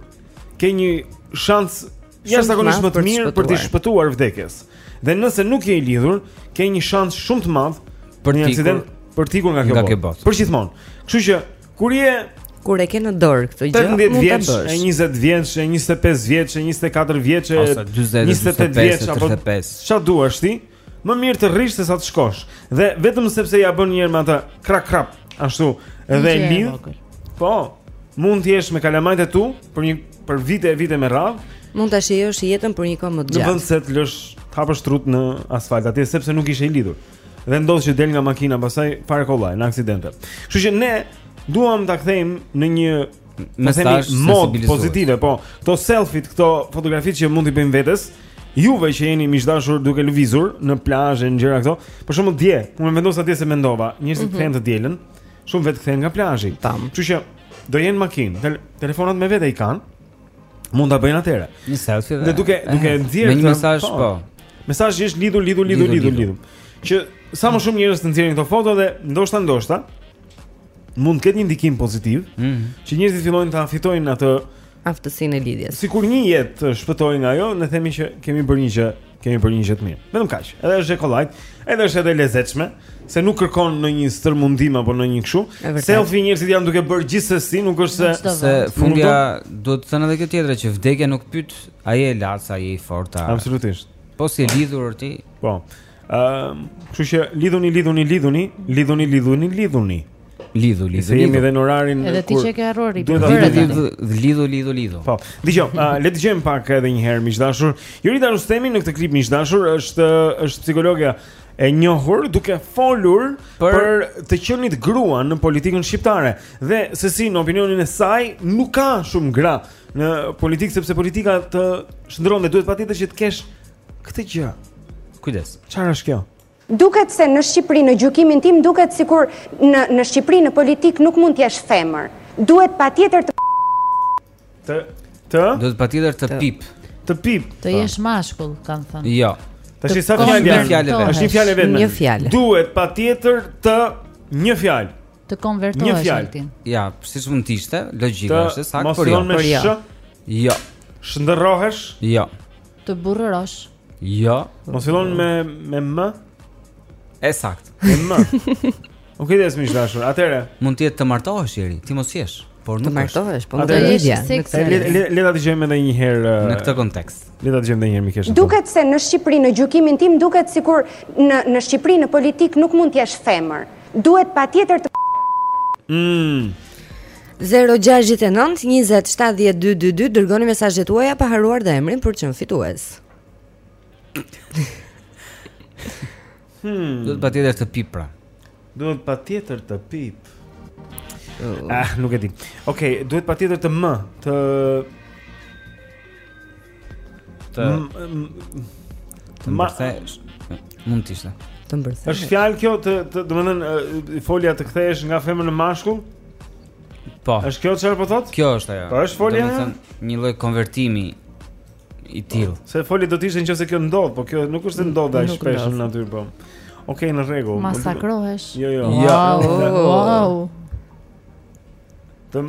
ke një shans jashtëzakonisht më të mirë për t'i shpëtuar vdekjes. Dhe nëse nuk je i lidhur, ke një shans shumë të madh në një aksident për t'ikur nga kjo botë. Përgjithmonë. Kështu që Kur je kur e ke në dorë këtë gjë, mund ta bësh. 18 vjeç, 20 vjeç, 25 vjeç, 24 vjeç, 28 vjeç apo 35. Çfarë duash ti? Më mirë të rrish se sa të shkosh. Dhe vetëm sepse ia bën një herë me atë krak krap, ashtu, dhe e lidh. Po. Mund të jesh me kalamajt e tu për një për vite e vite me radhë. Mund ta shijosh jetën për një kohë më të gjatë. Në vend se të lësh, të hapësh trutë në asfalt atje sepse nuk ishe i lidhur. dhe ndodh që del nga makina pastaj fare kollaj në aksidente. Kështu që ne duam ta kthejmë në një mesazh modë pozitive, po këto selfit, këto fotografitë që mund t'i bëjmë vetes, juve që jeni miq të dashur duke lëvizur në plazhe, në gjëra këto, për shembull dje, unë vendosa dje se mendova, njerëzit mm -hmm. kthehen të dielën, shumë vetë kthehen nga plazhi. Kështu që do jenë në makinë, tel telefonat me vete i kanë. Mund ta bëjnë atëherë. Një selfie. Dhe duke duke eh, nxjerrë një mesazh po. po. Mesazhi është lidhu lidhu lidhu lidhu lidhu. Që sa më shumë njerëz të nxjerrin këto foto dhe ndoshta ndoshta mund të ketë një ndikim pozitiv, mm -hmm. që njerëzit fillojnë ta fitojnë atë aftësinë e lidhjes. Sikur një jetë të shpëtojë nga ajo, ne themi që kemi bërë një gjë Kemi bërë një gjë të mirë. Vetëm kaq. Edhe është e kollajtë, edhe është edhe e lezetshme, se nuk kërkon ndonjë stërmundim apo ndonjë kështu. Selfie njerëzit janë duke bërë gjithsesi, nuk është se se fundja duhet thënë edhe kjo tjetra që vdekja nuk pyet a je lart, a je i fortë. Absolutisht. Po s'je lidhur ti? Po. Ëm, ehm, kështu që lidhuni, lidhuni, lidhuni, lidhuni, lidhuni, lidhuni. Lidhu, lidhu, lidhu. Jemi dhe në orarin Edhe ti që ke harruar ripin. Duhet të lidhu, lidhu, lidhu, lidhu. Po. Dëgjo, uh, le të dëgjojmë pak edhe një herë miq të dashur. Jurita Rustemi në këtë klip miq të dashur është është psikologia e njohur duke folur për, për të qenit grua në politikën shqiptare dhe se si në opinionin e saj nuk ka shumë gra në politikë sepse politika të shndërron dhe duhet patjetër që të kesh këtë gjë. Kujdes. Çfarë është kjo? Duket se në Shqipëri, në gjykimin tim, duket sikur në në Shqipëri në politikë nuk mund të jesh femër. Duhet patjetër të Të të Duhet patjetër të pip. të pip. Të jesh mashkull, kanë thënë. Jo. Tashi sa Të fjalë janë? fjalë vetëm. Është një fjalë e vetme. Një fjalë. Duhet patjetër të një fjalë. Të Një konvertohesh fjalë. Altin. Ja, siç mund të ishte, logjika Të është e saktë, mos por jo. fillon me Por jo. sh, Jo. shndërrohesh, Jo. Të burrërosh. Jo. Mos fillon me me m. E saktë. Me m. Okej, okay, miq të dashur. Atëherë. Mund të jetë të martohesh ieri, ti mos jesh, por nuk të martohesh, po do lidhja. Le ta dëgjojmë edhe një herë uh, në këtë kontekst. Le ta dëgjojmë edhe një herë mikeshën. Duket se në Shqipëri në gjykimin tim duket sikur në në Shqipëri në politikë nuk mund të jesh femër. Duhet patjetër të Mm. 069 20 70 222 dërgoni mesazhet tuaja pa harruar dhe emrin për të qenë fitues. Hmm. Duhet patjetër të pip pra. Duhet patjetër të pip. Oh. Ah, nuk e di. Okej, okay, duhet patjetër të m, të Të të mbërthesh. Mund të ishte. Të mbërthesh. Është fjalë kjo të, të domethënë folja të kthehesh nga femër në mashkull? Po. Është kjo çfarë po thotë? Kjo është ajo. Po është folja. Domethënë një lloj konvertimi i tillë. Se folje do të ishte nëse kjo ndodh, po kjo nuk është se ndodh aq shpesh në natyrë po. Okej, në rregull. Masakrohesh. Jo, jo. Wow. Të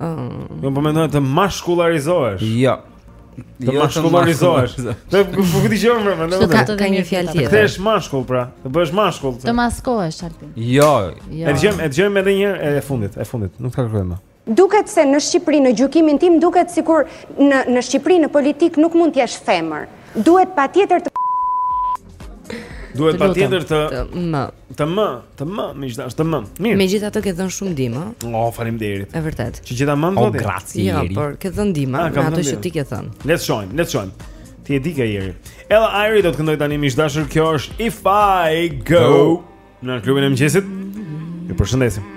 Ëh. Nuk po mendoj të maskullarizohesh. Jo. Të jo maskullarizohesh. Të po këtë gjë më mendoj. Të ka një fjalë tjetër. Të jesh mashkull pra, të bëhesh mashkull. Të maskohesh Altin. Jo. jo. E dëgjojmë, e dëgjojmë edhe një herë e fundit, e fundit. Nuk ta kërkoj më. Duket se në Shqipëri në gjykimin tim duket sikur në në Shqipëri në politikë nuk mund të jesh femër. Duhet patjetër të Duhet patjetër të të m. Të m, të m, më ish dash të m. Mirë. Megjithatë ke dhënë shumë ndihmë. Oh, faleminderit. Është vërtet. Që gjithë më vjen. Oh, grazie. Jo, por ke dhënë ndihmë ah, me ato që ti ke thënë. Le të shohim, le të shohim. Ti e di ka ieri. Ella Eyre do të këndojë tani miq të dashur. Kjo është If I Go. Në klubin e mëngjesit. Ju përshëndesim.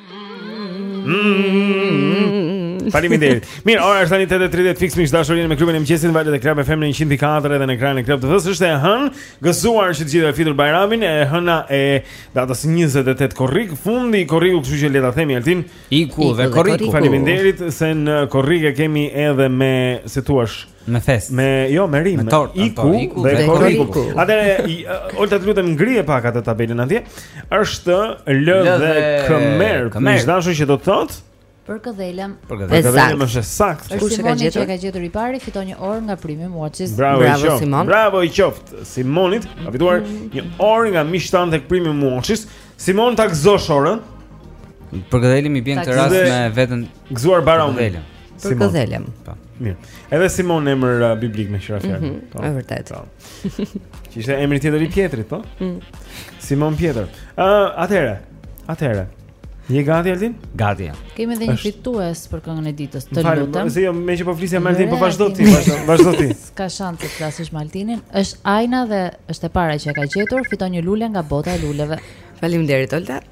Faleminderit. Mirë, ora është tani 8:30 fiks miq të dashur jemi me klubin e mëngjesit valët e Club FM 104 edhe në ekranin e Club TV-s. Është e hënë, gëzuar që të gjithëve fitur Bajramin e hëna e datës 28 korrik, fundi i korrikut, kështu që le ta themi Altin, iku dhe korriku. Faleminderit se në korrik e kemi edhe me, si thua, Me festë. Me jo, me rimë. Me tortë, iku, po, iku dhe korriku. Atëre, Olta të lutem ngrije pak atë tabelën atje. Është L dhe Kmer. Miq të dashur që do të thotë përkëdhelem. Përkëdhelem është e saktë. Kush e ka gjetur? Kush e ka gjetur i pari fiton një orë nga Premium Watches. Bravo, Bravo Simon. Bravo i qoftë Simonit. Ka fituar mm. një orë nga miqtë tanë tek Premium Watches. Simon ta gëzosh orën. Përkëdhelem i bie në këtë rast me veten Gëzuar Bajramin. Këdhelem. Përkëdhelem. Po. Mirë. Edhe Simon emër uh, biblik meqë ra fjala. Mm -hmm, e vërtetë. Po. Që ishte emri tjetër i Pjetrit, po? Mm. Simon Pjetër. Ë, uh, atëherë. Atëherë. Je gati Altin? Gati jam. Kemi edhe një fitues për këngën e ditës. Të Falë, lutem. Falë, jo, meqë po flisja me Altin, po vazhdo ti, vazhdo, vazhdo ti. Ka shans të flasësh me Altinin. Është Ajna dhe është e para që e ka gjetur, fiton një lule nga bota e luleve. Faleminderit Olta.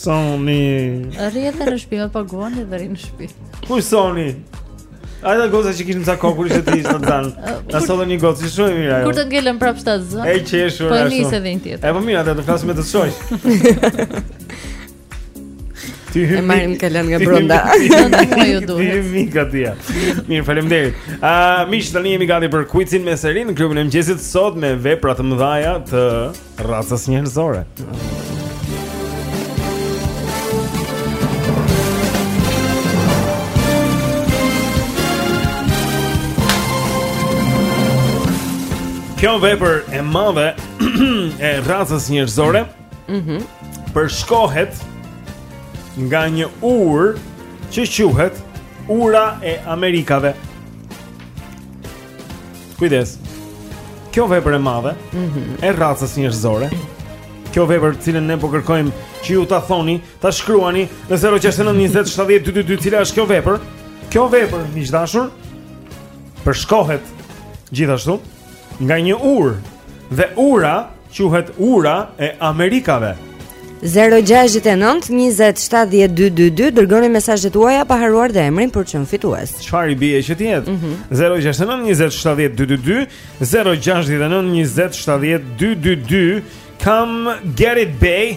Soni. Rri në shtëpi, më paguani dhe rri në shtëpi. Ku Soni? Ajo goca që kishin sa kokë ishte ti sot dan. Na sollën një gocë shumë e mirë ajo. Kur të ngelë prapë shtatzënë. Ej qeshur ashtu. Po nisë edhe një tjetër. E po mirë, atë të flasim me të shoj. Ti hymi. E marrim kalanë nga brenda. Po ju duhet. Ti hymë gati ja. Mirë, faleminderit. Ë, miq tani jemi gati për quizin me Serin në klubin e mëngjesit sot me vepra të mëdha të racës njerëzore. Kjo vepër e madhe e racës njerëzore, mhm, përshkohet nga një urë që quhet Ura e Amerikave. Kujdes. Kjo vepër e madhe, mm -hmm. e racës njerëzore. Kjo vepër të cilën ne po kërkojmë që ju ta thoni, ta shkruani në 069 20 70 222, cila është kjo vepër? Kjo vepër, miq të dashur, përshkohet gjithashtu nga një urë dhe ura Quhet ura e Amerikave. 0-6-9-20-70-222 Dërgoni mesazhet tuaja pa harruar dhe emrin për të qenë fitues Çfarë i bie që të jetë? Mm -hmm. 0-6-9-20-70-222 0-6-9-20-70-222 Come get it bae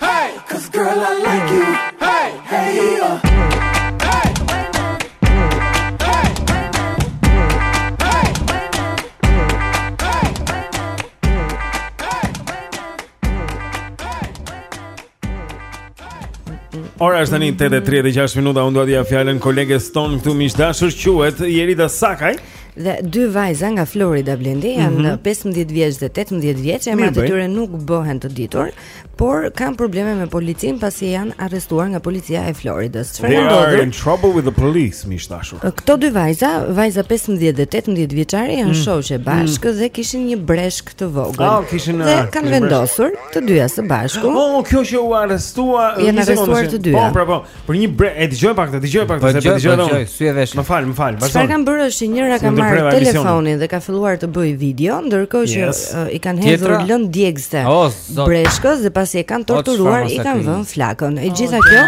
Hey, cause girl I like you. Hey, hey, uh. Ora është tani 8:36 minuta, unë dua t'ia jap fjalën koleges tonë këtu miq të dashur, quhet Jerida Sakaj. Dhe dy vajza nga Florida Blendi janë mm -hmm. 15 vjeç dhe 18 vjeç, emrat e tyre nuk bëhen të ditur. por kanë probleme me policinë pasi janë arrestuar nga policia e Floridës. Çfarë ndodhi? They are in trouble with the police, miq të dashur. Këto dy vajza, vajza 15 dhe 18 vjeçare janë mm. shoqe bashkë mm. dhe kishin një breshkë të vogël. Ah, kishin dhe ah, kanë vendosur të dyja së bashku. Oh, kjo që u arrestua, janë arrestuar të dyja. Po, pra, po. Për një breshkë, dëgjo pak, dëgjo pak, po, se e dëgjoj po, unë. Sy e vesh. Më fal, më fal. Çfarë kanë bërë është që njëra ka marrë telefonin dhe ka filluar të bëjë video, ndërkohë që i kanë hedhur lëndë djegëse breshkës dhe pasi e kanë torturuar, i kanë vënë flakën. E gjitha kjo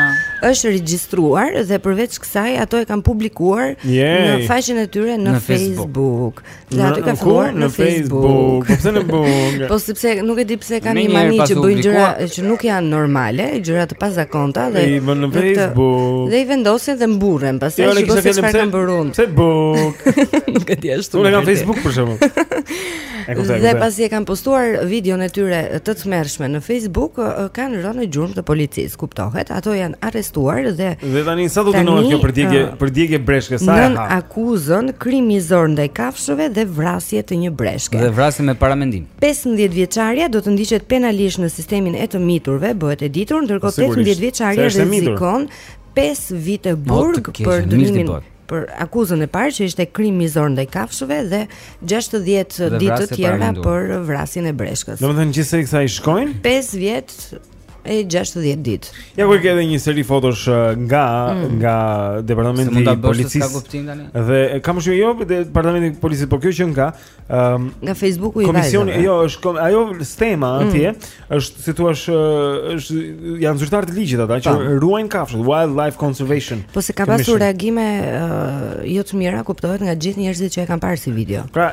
është regjistruar dhe përveç kësaj ato e kanë publikuar në faqen e tyre në Facebook. Në atë ka filluar në Facebook. Po pse në Facebook? Po sepse nuk e di pse kanë një mani që bëjnë gjëra që nuk janë normale, gjëra të pazakonta dhe i vënë në Facebook. Dhe i vendosin dhe mburren, pastaj ja, shiko se çfarë kam bërë unë. Facebook. Nuk e di ashtu. Unë kam Facebook për shembull. Dhe pasi e kanë postuar videon e tyre të tmerrshme në Facebook, kanë rënë në gjurmë të policisë. kuptohet, ato janë arrestuar dhe Dhe tani sa do të ndodhë kjo për djegie, uh, për djegie breshke sa e ha. Nën akuzën krim mizor ndaj kafshëve dhe vrasje të një breshke. Dhe vrasje me paramendim. 15 vjeçarja do të ndiqet penalisht në sistemin e të miturve, bëhet e ditur, ndërkohë 18 vjeçarja rrezikon 5 vite burg për dënimin për akuzën e parë që ishte krim mizor ndaj kafshëve dhe 60 ditë të tjera për vrasjen e breshkës. Domethënë gjithsej kësaj i shkojnë 5 vjet e 60 ditë. Ja ku ke edhe një seri fotosh uh, nga mm. nga departamenti i policisë. Dhe kam shumë jo departamenti i policisë, por kjo që nga um, nga Facebooku i vajzave. Komisioni, jo, është kom, ajo stema mm. atje, është si thua është është janë zyrtarë të ligjit ata që po. ruajnë kafshët, wildlife conservation. Po se ka pasur reagime uh, jo të mira, kuptohet nga gjithë njerëzit që e kanë parë si video. Pra,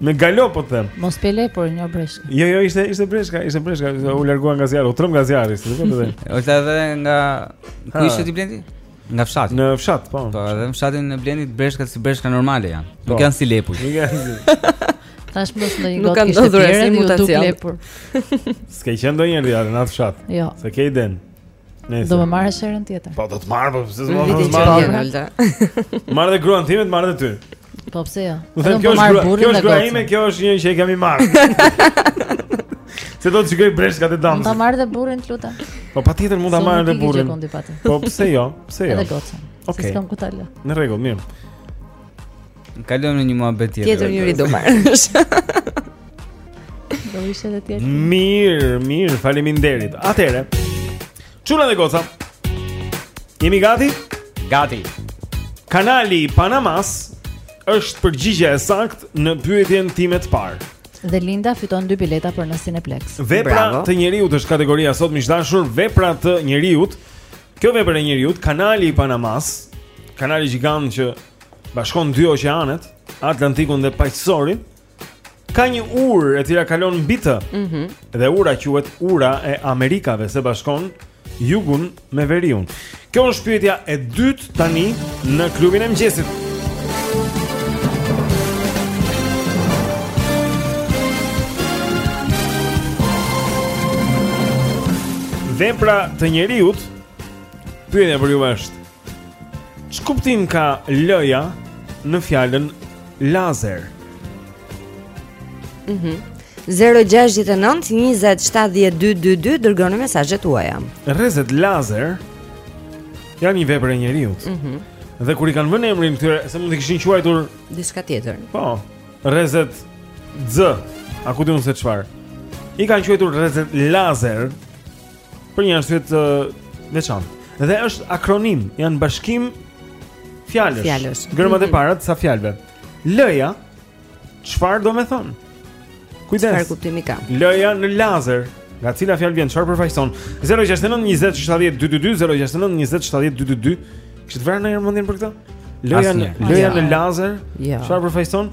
Me galo po të them. Mos pele por një breshkë. Jo, jo, ishte ishte breshka, ishte breshka, u largua nga zjarri, u tremb nga zjarri, si duket edhe. Ose edhe nga ku ishe ti Blendi? Nga fshati. Në fshat, po. Po, edhe në fshatin e Blendit breshka si breshka normale janë. Po. Nuk janë si lepuj. Nuk janë si. Tash mos ndonjë gjë. Nuk kanë ndodhur asnjë mutacion. S'ke qenë ndonjë ndonjëherë në atë fshat. Jo. S'ka qenë. Nëse. Do më marrësh herën tjetër. Po do të marr, po pse s'mund të marr? Marr dhe gruan time, marr dhe ty. Po pse jo? Do të kesh marr burrin. Kjo është gruaja ime, kjo është një që e kemi marr. Se do të shikoj breshkat e damës. Mund ta marr dhe burrin, lutem. Po patjetër mund ta marr dhe burrin. Po pse jo? Pse jo? Edhe gocën. Okej. S'kam ku ta lë. Në rregull, mirë. Kalojmë në një muhabet tjetër. Tjetër njeri do marrësh. Do ishte edhe tjetër. Mirë, mirë, faleminderit. Atëherë. Çuna dhe goca. Jemi gati? Gati. Kanali i Panamasë është përgjigja e saktë në pyetjen time të parë. Dhe Linda fiton dy bileta për në Cineplexx. Vepra Bravo. të njeriut është kategoria sot miq të dashur, vepra të njeriut. Kjo vepër e njeriut, kanali i Panamasë, kanali gjigant që bashkon dy oqeanet, Atlantikun dhe Paqësorin, ka një urë e cila kalon mbi të. Mhm. Mm dhe ura quhet Ura e Amerikave, se bashkon jugun me veriun. Kjo është pyetja e dytë tani në klubin e mëngjesit. Vepra të njeriut Pyetja për ju është Ç'kuptim ka L-ja në fjalën lazer? Mhm. Mm 069 20 7222 dërgoni mesazhet tuaja. Rrezet lazer janë një vepër e njeriut. Mhm. Mm dhe kur i kanë vënë emrin këtyre, se mund t'i kishin quajtur diçka tjetër. Po. Rrezet Z. A ku di unë se çfarë? I kanë quajtur rrezet lazer Për një arsye të veçantë. Dhe është akronim, janë bashkim fjalësh. Fjalësh. Gërmat e mhm. para të disa fjalëve. L-ja çfarë domethënë? Kujdes. Çfarë kuptimi ka? L-ja në lazer. Nga cila fjalë vjen çfarë përfaqëson? 069 20 70 222 069 20 70 222. E kishit vrarë ndonjëherë mendjen për këtë? L-ja në L-ja në lazer. Jo. Çfarë përfaqëson?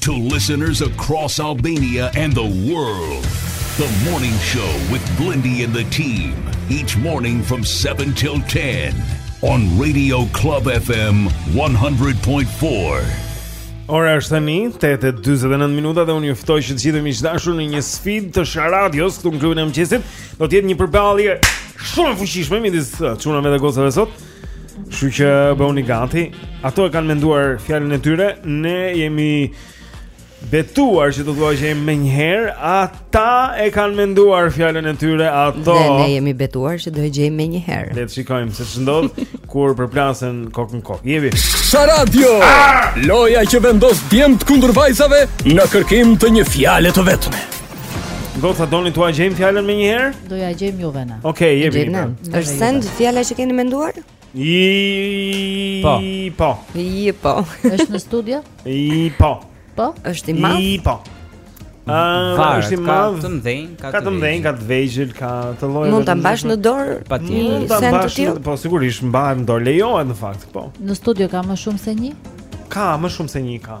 To listeners across Albania and the world, the morning show with Blendi and the team, each morning from 7 till 10 on Radio Club FM 100.4. Ora është tani 8:49 minuta dhe unë ju ftoj që të gjithë miq të dashur në një sfidë të Sha Radios këtu në klubin e mëngjesit. Do të jetë një përballje shumë e fuqishme midis uh, çunave dhe gocave sot. Kështu që bëuni gati. Ato e kanë menduar fjalën e tyre. Ne jemi betuar që do t'jua gjejmë menjëherë. Ata e kanë menduar fjalën e tyre. Ato Dhe ne jemi betuar që do e gjejmë menjëherë. Le të shikojmë se ç'ndodh kur përplasen kokë në kokë. Jevi. Sharadio. Ah! Loja që vendos djemtë kundër vajzave në kërkim të një fjale të vetme. Goca doni t'jua gjejmë fjalën menjëherë? Do ja gjejmë juve na. Okej, okay, jepini. Pra. Është send fjala që keni menduar? I po. Po. I po. Është në studio? I po. Po. Është i madh? I po. Ëh, është i madh. Ka të mëdhenj, ka të mëdhenj, ka të vegjël, ka të llojeve. Mund ta mbash në dorë? Patjetër. Mund ta mbash, po sigurisht mbahet në dorë, lejohet në fakt, po. Në studio ka më shumë se një? Ka më shumë se një ka.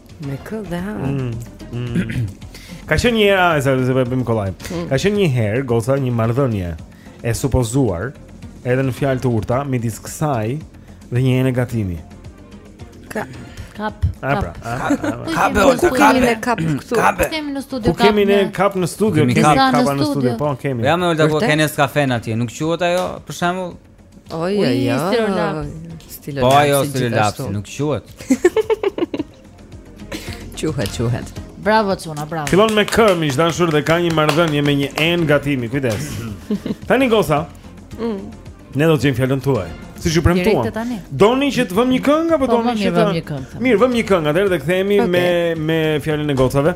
Me kë dhe ha. Mm, mm. Ka qenë një herë, e sa do të bëjmë kollaj. Mm. Ka qenë një herë goca një marrëdhënie e supozuar edhe në fjalë të urta midis kësaj dhe një ene gatimi. Ka kap. A pra. Kap e ose kap. Ne kap këtu. Kap. Kemi në studio kap. Ku kemi ne kap në studio? Kemi kap në studio, po kemi. Ja me ulta ku keni kafen atje, nuk quhet ajo për shembull? Oj, oj, oj, oj, Po ajo stilolapsi nuk quhet. Quhet, quhet. Bravo çuna, bravo. Fillon me kë miq të dashur dhe ka një marrëdhënie me një enë gatimi, kujdes. Tani goca. Mm. Ne do të gjejmë fjalën tuaj. Siç ju premtuam. Doni që të vëmë një këngë apo po, doni që të vëmë një këngë? Mirë, vëmë një këngë atëherë dhe kthehemi okay. me me fjalën e gocave.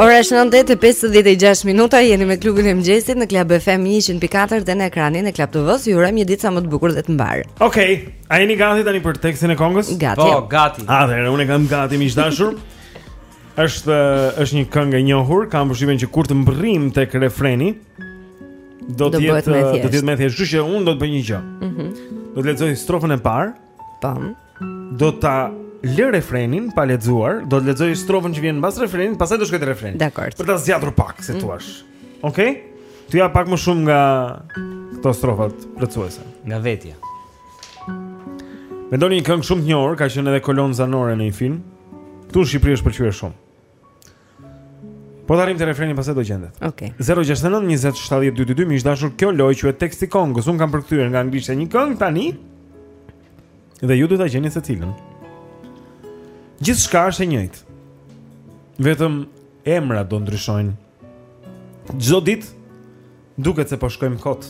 Ora është 9:56 minuta, jeni me klubin e mëngjesit në Club FM 104 dhe në ekranin e Club TV-s. Ju urojmë një ditë sa më të bukur dhe të mbarë. Okej, okay, a jeni gati tani për tekstin e kongës? Gati. Po, gati. Atëherë unë e kam gati miq të dashur. është është një këngë e njohur, kam përshtypjen që kur të mbërrim tek refreni, do të jetë do të jetë më e thjeshtë, kështu që unë do të bëj një gjë. Mhm. Do të lexoj strofën e parë. Tam. Do ta lë refrenin pa lexuar, do të lexoj strofën që vjen mbas refrenit, pastaj do shkoj te refreni. Dakor. Për ta zgjatur pak, si mhm. thua. Okej? Okay? Ti ja pak më shumë nga këto strofat plotësuese. Nga vetja. Mendoni një këngë shumë të njohur, ka qenë edhe kolonë zanore në një film. Këtu në Shqipëri është pëlqyer shumë. Po të arrijmë te refreni pastaj do gjendet. Okej. Okay. 069 20 70 222 miq të dashur, kjo lojë quhet teksti kongës. Unë kam përkthyer nga anglishtja një këngë tani. Dhe ju do ta gjeni se cilën. Gjithçka është e njëjtë. Vetëm emrat do ndryshojnë. Çdo ditë duket se po shkojmë kot.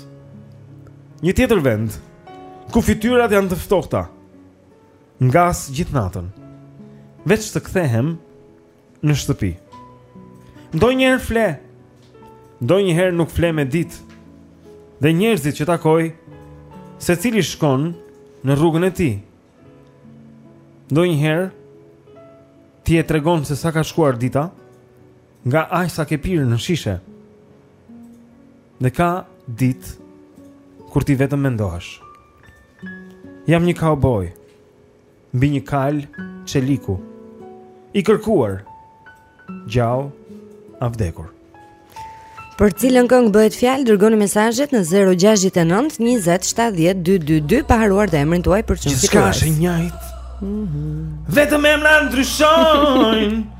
Një tjetër vend ku fytyrat janë të ftohta. Ngas gjithë natën. Veç të kthehem në shtëpi. Ndonjëherë fle. Ndonjëherë nuk fle me ditë. Dhe njerëzit që takoj, secili shkon në rrugën e tij. Ndonjëherë ti e tregon se sa ka shkuar dita nga aq sa ke pirë në shishe. Dhe ka ditë kur ti vetëm mendohesh. Jam një kauboj Mbi një kalë çeliku I kërkuar Gjallë a vdekur Për cilën këngë bëhet fjalë, dërgoni mesazhet në 069 20 70 222 pa harruar dhe emrin tuaj për çfarë. Gjithçka është e njëjtë. Mhm. Vetëm emrat ndryshojnë.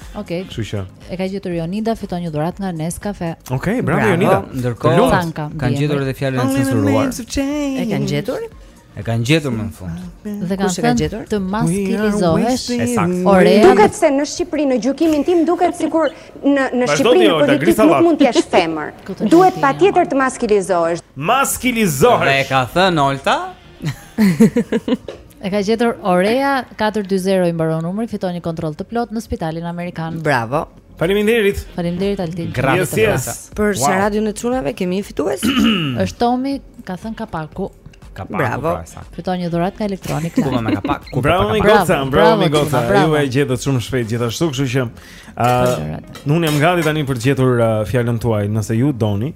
Okej. Okay. Kështu që e ka gjetur Jonida, fiton një dhuratë nga Nescafe. Okej, okay, bravo, bravo Jonida. Ndërkohë kanë gjetur edhe fjalën e censuruar. E kanë gjetur? E kanë gjetur më në fund. Dhe kanë thënë të maskilizohesh. Saktë, duket se në Shqipëri në gjykimin tim duket sikur në në Shqipëri në politikë nuk mund të jesh femër. Duhet patjetër të maskilizohesh. Maskilizohesh. E ka thënë Olta, E ka gjetur Orea 420 i mbaron numri, fiton një kontroll të plotë në spitalin amerikan. Bravo. Faleminderit. Faleminderit Altin. Gracias. Yes, yes. Për wow. radion e çunave kemi një fitues. Është Tomi, ka thënë Kapaku. Kapaku. Bravo. Pra, fiton një dhuratë nga Electronic Line. Kuma me Kapak. Kuma bravo mi goca, bravo mi goca. Ju e gjetët shumë shpejt gjithashtu, kështu që ë uh, unë jam gati tani për të gjetur uh, fjalën tuaj, nëse ju doni.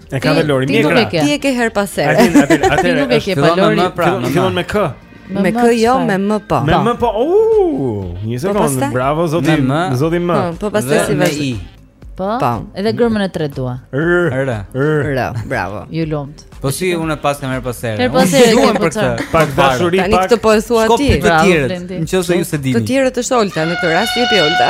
E ka dhe Lori, mirë. Ti nuk e ke. Ti e ke herë pas here. Atë atë atë. Ti nuk e ke pa Lori. Pra, fillon me k. Me k jo, me m po. Me m po. Uuu, një po sekond. Bravo zoti, zoti m. Po, po pastaj si vesh. Po. po. Edhe germën e tretë dua. R. R. Bravo. Ju lumtë. Po si unë paskam herë pas here. Herë pas here duam për këtë. Pak dashuri, pak. Tani këtë po e thua ti. Të tjerët, nëse ju s'e dini. Të tjerët është Olta në këtë rast, jepi Olta.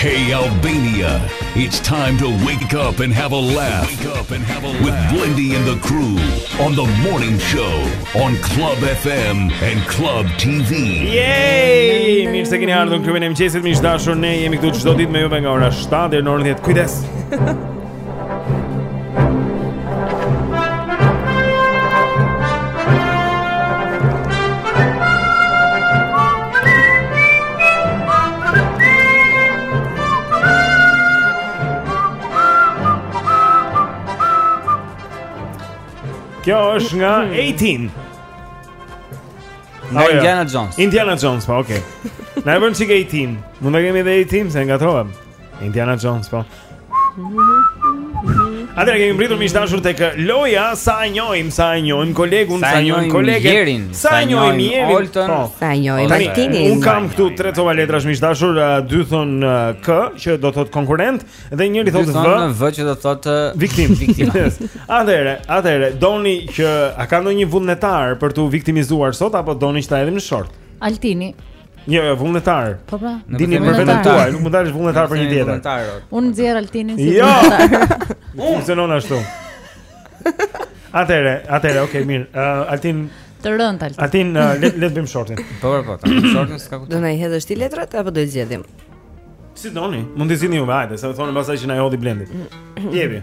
Hey Albania, it's time to wake up and have a laugh. Wake up and have a laugh with Blendi and the crew on the morning show on Club FM and Club TV. Yay! Mirë se keni ardhur në klubin e mëngjesit, miq të dashur. Ne jemi këtu çdo ditë me ju nga ora 7 deri në orën 10. Kujdes. Kjo është nga 18. Nga Indiana Jones. Indiana Jones, po, okay. Na e bën çik 18. Mund të kemi edhe 18 se ngatërrohem. Indiana Jones, po. Atëherë kemi mbërritur miq të dashur tek loja sa e njohim, sa e njohim kolegun, sa e njohim kolegen, sa e njohim Jerin, po. sa e njohim Martinin. Unë kam këtu tre copa letrash miq të dashur, dy thonë K që do thotë konkurrent dhe njëri thotë V. Dy thonë V që do thotë viktimë, viktimë. Atëherë, atëherë, doni që a ka ndonjë vullnetar për t'u viktimizuar sot apo doni që ta hedhim në short? Altini. Jo, jo, vullnetar. Po pra. Dilni për veten tuaj, nuk mund të dalësh vullnetar për një tjetër. Unë nxjerr Altinin si jo! vullnetar. Jo. Funksionon ashtu. Atëherë, atëherë, okay, mirë. Uh, Altin të rënd Altin. Altin, uh, le të bëjmë shortin. Po, po, po. Shorti s'ka kuptim. Do na i hedhësh ti letrat apo do i zgjedhim? Si doni, mund të zgjidhni ju hajde, se më thonë pastaj që na i hodhi Blendi. Jepi.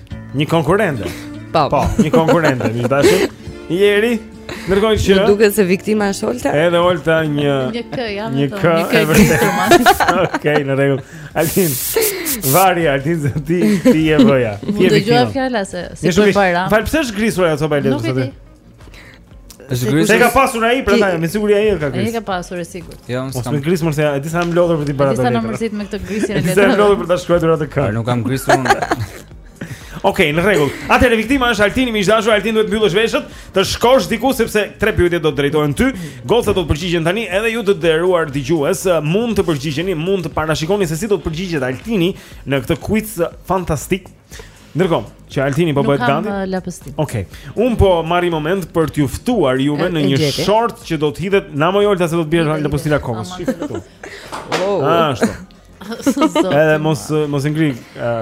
Një konkurrente. Po. Po, një konkurrente, e dashur. Jeri, ndërkohë që Më duket se viktima është Olta. Edhe Olta një një K, ja një K e vërtetë. Okej, në rregull. Altin. V-ja Altin se ti, ti je V-ja. Ti je V-ja. Do të gjë fjala se si për para. Më fal pse është grisur ajo copa e letrës aty? Është grisur. Se ka pasur ai, prandaj me siguri ai e ka gris. Ai ka pasur e sigurt. Jo, unë s'kam. Mos gris, mos ja, e di sa jam lodhur për t'i bërë. Di sa më mërziti me këtë grisjen e letrës. Di sa jam lodhur për ta shkruar atë K. Nuk kam gris unë. Okej, në rregull. Atëherë viktima është Altini, miq të dashur, Altin duhet të mbyllësh veshët, të shkosh diku sepse tre pyetje do të të drejtohen ty. Gocat do të përgjigjen tani, edhe ju të nderuar dëgjues, mund të përgjigjeni, mund të parashikoni se si do të përgjigjet Altini në këtë quiz fantastik Ndërkohë, që Altini po bëhet gati. Nuk kam laps ti. Okej. Okay. Unë po marr një moment për t'ju ftuar juve në një short që do të hidhet na moj Olta se do të bien lapostila kokës. Oh. Ashtu. Edhe mos mos i ngri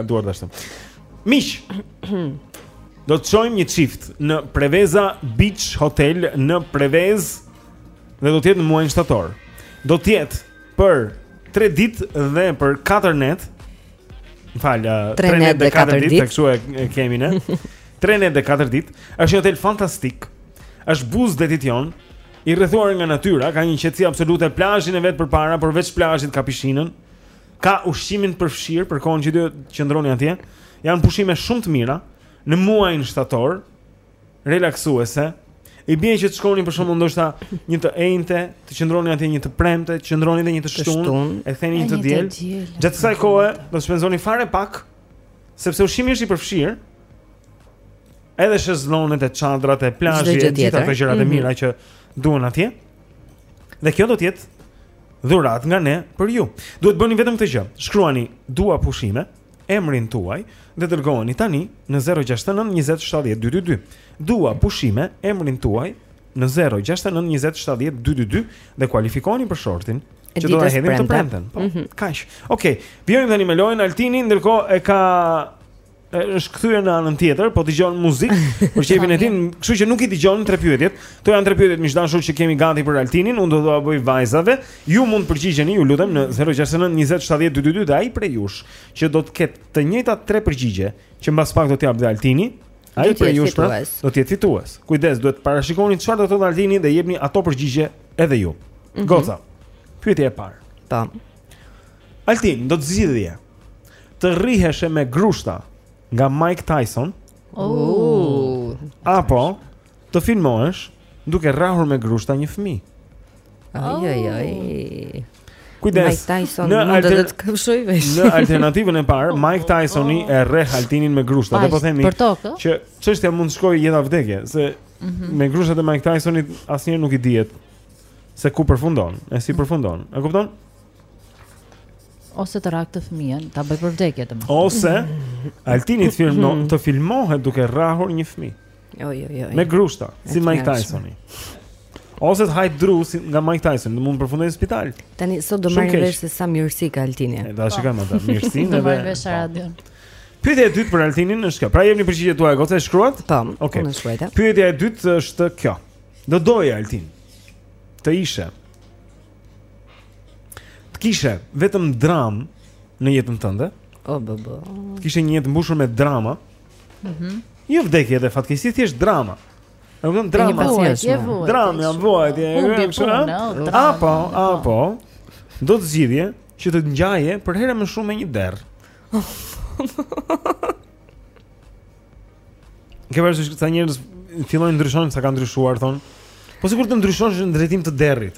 duart ashtu. Miq. Do të çojmë një çift në Preveza Beach Hotel në Prevezë dhe do të jetë në muajin shtator. Do të jetë për 3 ditë dhe për 4 net Më fal, 3 net dhe 4 ditë, kështu e kemi ne. 3 net dhe 4 ditë. Është një hotel fantastik. Është buzë detit Jon, i rrethuar nga natyra, ka një qetësi absolute, plazhin e vet përpara, por veç plazhit ka pishinën. Ka ushqimin përfshirë për kohën që do të qëndroni atje. Janë pushime shumë të mira në muajin shtator, relaksuese. I bie që të shkoni për shembull ndoshta një të enjte, të qëndroni atje një të premte, të qëndroni edhe një të shtunë, e ktheheni një të diel. Gjatë kësaj kohe do të shpenzoni fare pak, sepse ushqimi është i përfshirë. Edhe shezlonet e çadrat e plazhit, gjithë gjithë ato gjërat e mhm. mira që duhen atje. Dhe kjo do të jetë dhuratë nga ne për ju. Duhet të bëni vetëm këtë gjë. Shkruani dua pushime emrin tuaj dhe dërgojeni tani në 069 20 70 222. Dua pushime emrin tuaj në 069 20 70 222 dhe kualifikohuni për shortin që do ta hedhim të premten. Po, mm -hmm. kaq. Okej, okay, vjen tani me lojën Altini, ndërkohë që ka është kthyer në anën tjetër, po dëgjon muzikë për qejfin e tij, kështu që nuk i dëgjon tre pyetjet. Këto janë tre pyetjet miq të dashur që kemi gati për Altinin, unë do t'ua bëj vajzave. Ju mund të përgjigjeni, ju lutem, në 069 20 70 222 dhe ai prej jush që do të ketë të njëjtat tre përgjigje që mbas pak do t'i japë dhe Altini, ai prej jush pra, do të jetë fitues. Kujdes, duhet të parashikoni çfarë do thotë Altini dhe jepni ato përgjigje edhe ju. Mm -hmm. Goca. Pyetja e parë. Tam. Po. Altin, do të zgjidhje. Të rriheshe me grushta nga Mike Tyson. Oh. Apo Të filmoheshe duke rrahur me grushta një fëmijë. Ai ai ai. Kujdes. Mike Tysoni mund të të kafshojë veshin. Në alternativën e parë, Mike Tysoni e rreh Altinin me grushta. Dhe po themi që çështja mund të shkojë jetë a vdekje, se mhm. me grushtat e Mike Tysonit asnjëherë nuk i dihet se ku përfundon, e si përfundon. E kupton? ose të rrahë atë fëmijën, ta bëjë për vdekje të më. Ose Altini të filmo, të filmohet duke rrahur një fëmijë. Oj oj oj. Me grushta, si Mike Tyson. Ose të hajë dru si nga Mike Tyson, do mund të përfundojë në spital. Tani sot do marrim vesh se sa mirësi ka Altini. E dashë po. kam atë mirësinë edhe. Do marrim vesh radion. Pyetja e dytë për Altinin është kjo. Pra jepni përgjigjet tuaja, goca e shkruat? Po. Okej. Okay. Pyetja e dytë është kjo. Do doje Altin të ishe të kishe vetëm dramë në jetën tënde. O bo bo. Të kishe një jetë mbushur me drama. Mhm. Mm jo vdekje dhe fatkeqësi thjesht drama. E kupton drama. Drama, jam vuajt. Apo, apo. Do të zgjidhje që të ngjaje përherë më shumë me një derr. Ke parë që këta njerëz fillojnë ndryshojnë sa ka ndryshuar, thonë. Po sikur të ndryshosh në drejtim të derrit.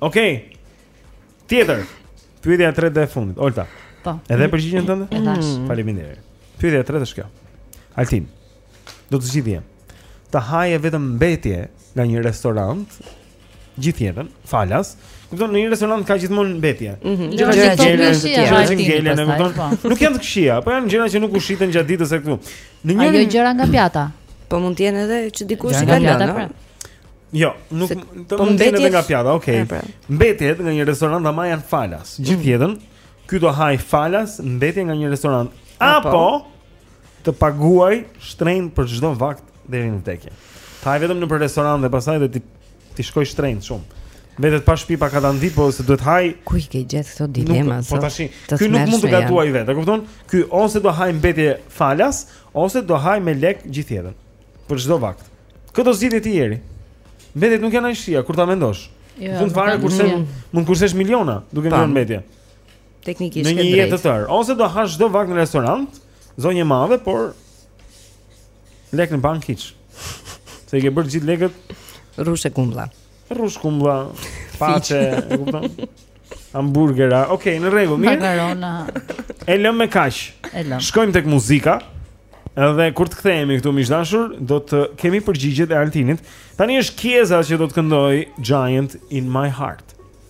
Okej. Okay. Tjetër. Pyetja e tretë dhe e fundit, Olta. Po. Edhe përgjigjen tënde? E dashke. Mm. Faleminderit. Pyetja e tretë është kjo. Altin. Do të zgjidhje. Të haje vetëm mbetje nga një restorant gjithë jetën, falas. Kupton, në një restorant ka gjithmonë mbetje. Mhm. Gjëra që të tjera, të tjera, të tjera, të tjera, po. Nuk janë të këqija, po janë gjëra që nuk u shitën gjatë ditës e këtu. Jo gjëra nga pjata. Po mund të jenë edhe që dikush i ka lënë. Pra. Jo, nuk se, të po mund të jetë nga pjata, okay. Pra. Mbetje edhe nga një restorant ama janë falas. Mm. Gjithë jetën ky do hajë falas mbetje nga një restorant apo, apo të paguajë shtrenjtë për çdo vakt deri në vdekje. Të hajë vetëm nëpër restorante dhe pastaj do t'i shkojë shtrenjtë shumë. Mbetet pa shtëpi pa katandi, po se duhet hajë. Ku i ke gjetë këto dilema sot? Po tash, ky nuk mund të gatuajë vetë, e kupton? Ky ose do hajë mbetje falas, ose do hajë me lekë gjithë jetën. Për çdo vakt. Kë do zgjidhje ti Jeri. Mbetjet nuk janë aq këqija kur ta mendosh. Jo, Fund fare kurse mund kursesh miliona duke ngrënë mbetje. Teknikisht. Në një jetë të tërë, ose do hash çdo vakt në restorant, zonjë e madhe, por lekë në bankë hiç. Se i ke bërë gjithë lekët rrush e kumbla. Rrush kumbla, paçe, e kupton? Hamburgera. Okej, okay, në rregull, mirë. Makarona. E lëmë me kaq. E lëm. Shkojmë tek muzika. Edhe kur të kthehemi këtu miq të dashur, do të kemi përgjigjet e Altinit. Tani është Kiesza që do të këndojë Giant in my heart.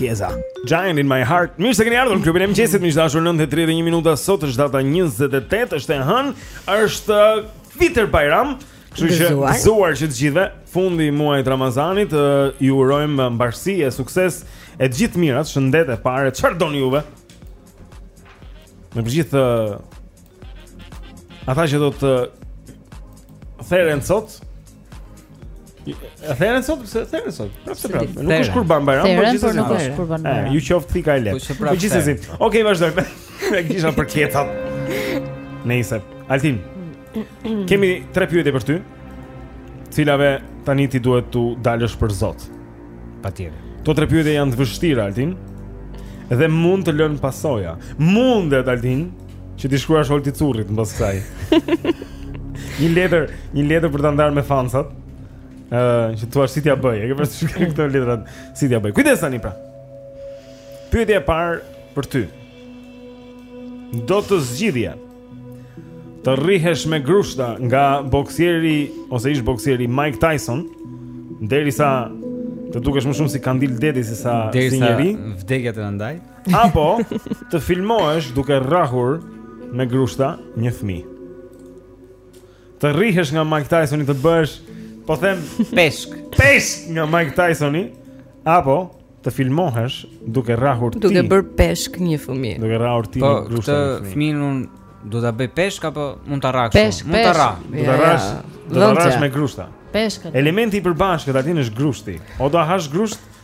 Kiesza. Giant in my heart. Mirë se keni ardhur në klubin e mëngjesit. Miq të dashur 9:31 minuta sot është data 28, është e hënë, është uh, Fitër Bajram. Kështu që gëzuar të gjithëve, fundi i muajit të Ramazanit, uh, ju urojmë uh, mbarësi e sukses e të gjitha të mirat, shëndet e pare, çfarë doni juve? Me të gjithë Ata që do të theren sot Theren sot, se theren sot Prapëseprapë Nuk është Kurban Bajram Theren, por nuk është Kurban Bajram Ju qoftë thika e lehtë Po gjithsesi Okej, vazhdojmë E kisha për këta Nejse Altin Kemi tre pyetje për ty të cilave tani ti duhet t'u dalësh për zot Patjetër Këto tre pyetje janë të vështira, Altin Dhe mund të lënë pasoja Mundet, Altin Që t'i shkruash Olti Currit mbas kësaj. një letër, një letër për ta ndarë me fansat. Ëh, uh, që thuash si t'ia bëj? E ke pasur shkruar këto letra si t'ia bëj? Kujdes tani pra. Pyetja e parë për ty. Do të zgjidhje të rrihesh me grushta nga boksieri ose ish boksieri Mike Tyson derisa të dukesh më shumë si kandil deti se sa si njeri. Derisa vdekja të ndajë. Apo të filmohesh duke rrahur me grushta një fëmijë. Të rrihesh nga Mike Tysoni të bësh, po them, peshk. Peshk nga Mike Tysoni apo të filmohesh duke rrahur ti. Duke bër peshk një fëmijë. Duke rrahur ti po, një grushta. Po, këtë fëmijën un do ta bëj peshk apo mund ta rrahsh? Peshk, mund ta rrah. Do ta rrahsh. Do ta rrahsh me grushta. Peshk. Elementi i përbashkët aty është grushti. O do hash grusht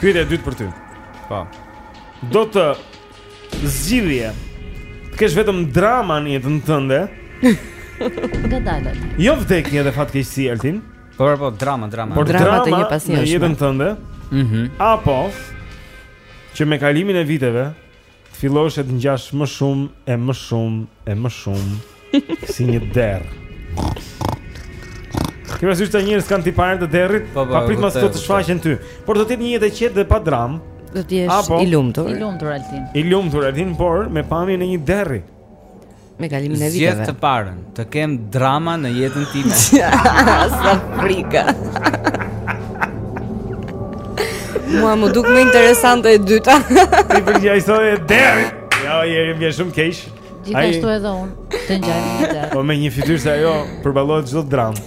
Pyetja e dytë për ty. Po. Do të zgjidhje. Të kesh vetëm drama në jetën tënde. Ngadalë. Jo vdekje dhe fatkeqësi Altin. Po po drama, drama. Por drama, drama të njëpasnjëshme. Në jetën tënde. Mhm. Mm Apo që me kalimin e viteve Të fillosh e të ngjash më shumë e më shumë e më shumë si një derr. Ti më thua se njerëz kanë tipare të derrit, po, po, pa prit, do të të shfaqen ty. Por do të jetë një jetë e qetë dhe pa drama. Do të jesh i lumtur. I lumtur Altin. I lumtur Altin, por me pamjen e një derri. Me kalimin e viteve. Zgjedh të parën, të kem drama në jetën time. Sa frikë. Mua më duket më interesante e dyta. Ti përngjaj sot me derrin. Ja, jeri më shumë keq. Gjithashtu edhe un të ngjaj me të. Po me një fytyrë se ajo përballohet çdo dramë.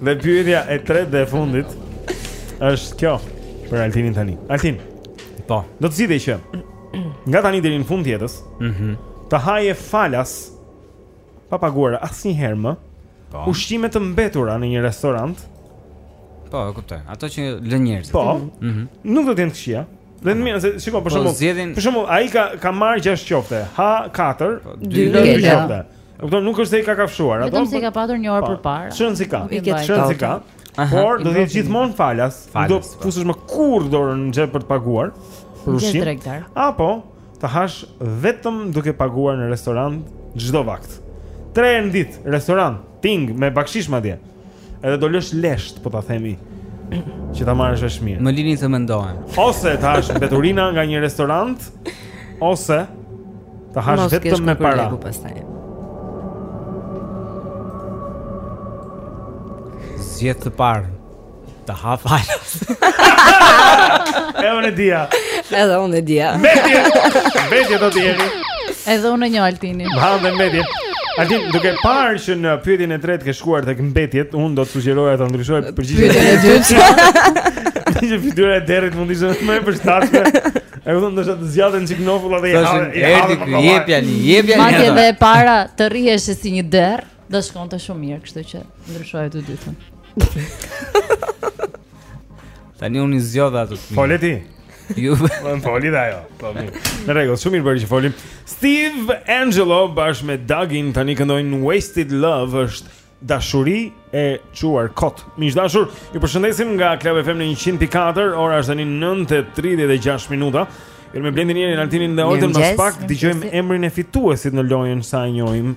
Dhe pyetja e tretë dhe e fundit është kjo për Altinin tani. Altin. Po. Do të zgjidhje që nga tani deri në fund të jetës, ëh, mm -hmm. të haje falas pa paguar asnjëherë më. Po. Ushqime të mbetura në një restorant. Po, e kuptoj. Ato që lënë njerëzit. Po. Ëh. Mm -hmm. Nuk do të jenë të këqija. Dhe në mirë, shikoj për po, shembull. Për shembull, ai ka ka marr gjashtë qofte. Ha 4, 2 qofte. E kupton, nuk është se i ka kafshuar ato. Vetëm se ka patur një orë po, përpara. Çon si ka. Çon si ka. Por do të jetë gjithmonë falas. S'do të po. fusësh më kurr dorën në xhep për të paguar. Për ushqim. Apo të hash vetëm duke paguar në restorant çdo vakt. Tre herë në ditë, restorant, ting me bakshish madje. Edhe do lësh lesht, po ta themi. Që ta marrësh vesh mirë. Më lini të mendohem. Ose të hash mbeturina nga një restorant, ose të hash vetëm me para. Mos ke shkuar Zgjedh të parën. Të ha falas. E unë e dija. Edhe unë e dija. Mbetje. Mbetje do të jenë. Edhe unë e njoh Altinin. Ha dhe mbetje. Altin, duke parë që në pyetjen e tretë ke shkuar tek mbetjet, unë do të sugjeroja ta ndryshoje përgjigjen e dytë. Një fytyrë e derrit mund të ishte më e përshtatshme. E kupton, do të thotë zgjat një çik nofulla dhe i ha. Erdhi ky jepja, jepja. Madje edhe para të rrihesh si një derr. Do shkonte shumë mirë, kështu që ndryshoi të dytën. Tani unë zgjodh atë. Fole ti. Ju po, foli dhe ajo. Po mirë. Në rregull, shumë mirë bëri që folim. Steve Angelo bashkë me Dougy-n tani këndojnë Wasted Love është dashuri e çuar kot. Miq të dashur, ju përshëndesim nga Club FM në 104, ora është tani 9:36 minuta. Jemi me Blendin, Jerën, Altinin dhe Oltën, mbas pak dëgjojmë emrin e fituesit në lojën sa e njohim.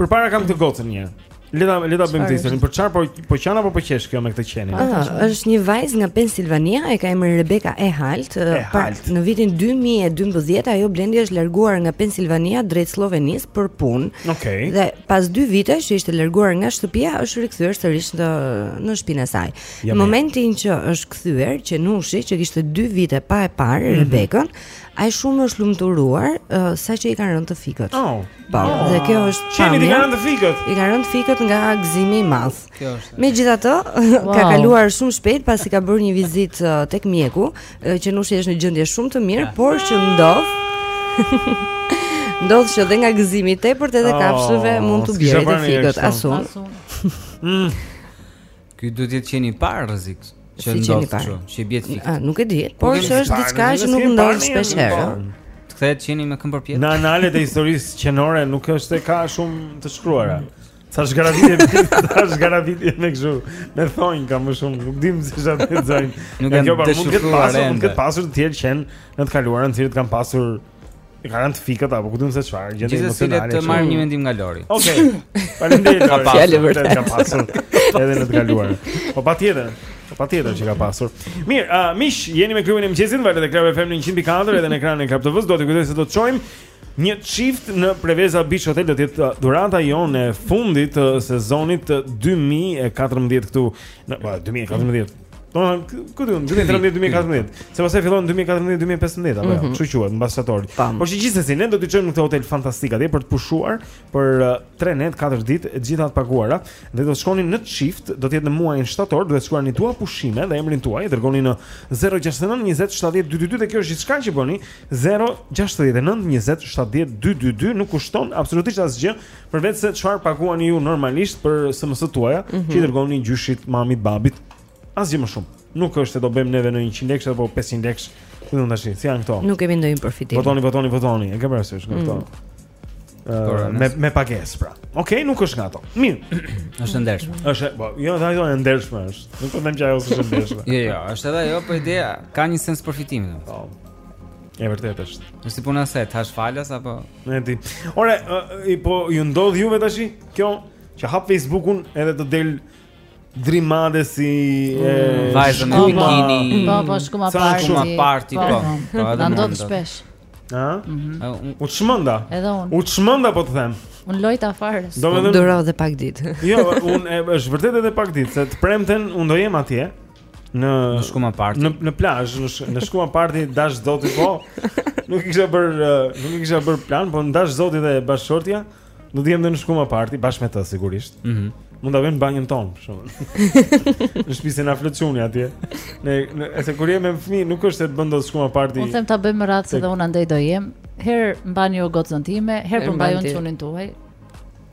Përpara kam të gocën një. Le ta le ta bëjmë testën. Për çfarë po po qan apo po qesh kjo me këtë qenin? Ah, është një vajzë nga Pennsylvania, e ka emrin Rebecca Ehalt. Pra, në vitin 2012 ajo Blendi është larguar nga Pennsylvania drejt Slovenisë për punë. Okej. Okay. Dhe pas 2 vitesh që ishte larguar nga shtëpia, është rikthyer sërish në në shtëpinë e saj. Në momentin që është kthyer, qenushi që kishte 2 vite pa e parë mm -hmm. Rebeccën, ai shumë është lumturuar uh, saqë i kanë rënë të fikët. Oh. Po, oh, dhe kjo është pamje. Qenit i kanë rënë të fikët. I kanë rënë të fikët nga gëzimi i madh. Kjo është. Megjithatë, wow. ka kaluar shumë shpejt pasi ka bërë një vizitë uh, tek mjeku, uh, qenushi është në gjendje shumë të mirë, yeah. por që ndodh ndodh që dhe nga gëzimi i tepërt edhe oh, kafshëve mund t'u bjerë të fikët asun. asun. Mm. Ky duhet të jetë qeni i parë rrezik që i ndodh kështu, që i bie të fikët. Ah, nuk e di, por që është diçka që nuk ndodh shpesh herë. Të kthehet qeni me këmbë përpjetë. Në analet e historisë qenore nuk është se ka shumë të shkruara. Sa zgaravitje, sa zgaravitje me kështu. Me thonj ka më shumë, nuk dim se çfarë të thonë. Nuk e di, mund të ketë pasur, mund të ketë pasur të tjerë qen në të kaluarën, të cilët kanë pasur U ka rënë të fikët apo ku di unë se çfarë, gjendje emocionale. Gjithsesi të marrim një mendim nga Lori. Okej. Okay. Faleminderit Lori. Fjalë vërtet ka pasur edhe në të kaluarën. Po patjetër. Po patjetër që ka pasur. Mirë, uh, miq, jeni me klubin e mëngjesit, valët e Club FM 104 edhe në ekranin e Club TV-s, do t'ju kujtoj se do të çojmë një çift në Preveza Beach Hotel do të jetë dhurata jonë e fundit e sezonit 2014 këtu në 2014. Po, Domethënë këtu në 2013-2014, se pastaj fillon 2014-2015 apo jo, mhm. kështu quhet mbas shtatorit. Por që gjithsesi ne do të çojmë në këtë hotel fantastik atje për të pushuar për 3 uh, net, 4 ditë, të gjitha të paguara dhe do të shkoni në çift, do të jetë në muajin shtator, duhet të shkruani dua pushime dhe emrin tuaj, dërgoni në 069 20 70 222 dhe kjo është gjithçka që bëni 069 20 70 222 nuk kushton absolutisht asgjë Përveçse çfarë paguani ju normalisht për SMS-t tuaja, mm -hmm. që i dërgoni gjyshit, mamit, babit, asgjë më shumë. Nuk është se do bëjmë neve në 100 lekë apo 500 lekë. Ku do ndashim? Si janë këto? Nuk kemi ndonjë përfitim. Votoni, votoni, votoni. E ke parasysh nga këto? Mm -hmm. uh, me me pagesë pra. Okej, okay, nuk është nga ato. Mirë. është ndershme. Është, po, jo, ajo është ndershme është. Nuk po them që ajo është ndershme. jo, jo, është edhe ajo por ideja. Ka një sens përfitimi. Po. E vërtetë është. Është si puna se tash falas apo Ne di. Ore, po ju ndodh juve tash? Kjo që hap Facebookun edhe të del Drimadhe si mm, vajza me bikini. Po, po, shkuma party. Shkuma party, po. po. po Na ndodh shpesh. Ëh? Mhm. U çmenda. Edhe unë. U çmenda po të them. U lojta fare. Do të durosh edhe pak ditë. Jo, un është vërtet edhe pak ditë, se të premten un do jem atje. në në shkuma party. Në në plazh, në në shkuma party ndash zoti po. Nuk e kisha bër, nuk e kisha bër plan, po ndash zoti dhe bashkëshortja, do të jem në shkuma party bashkë me të sigurisht. Mhm. Mm Mund ta bëjmë në banjën tonë, për shembull. në shtëpi se na flutshoni atje. Ne, nejse kur jemi me fëmijë, nuk është se bën dot shkuma party. Unë them ta bëjmë me radhë se dhe unë andaj do jem. Herë mbani ju gocën time, herë po mbaj un çunin tuaj.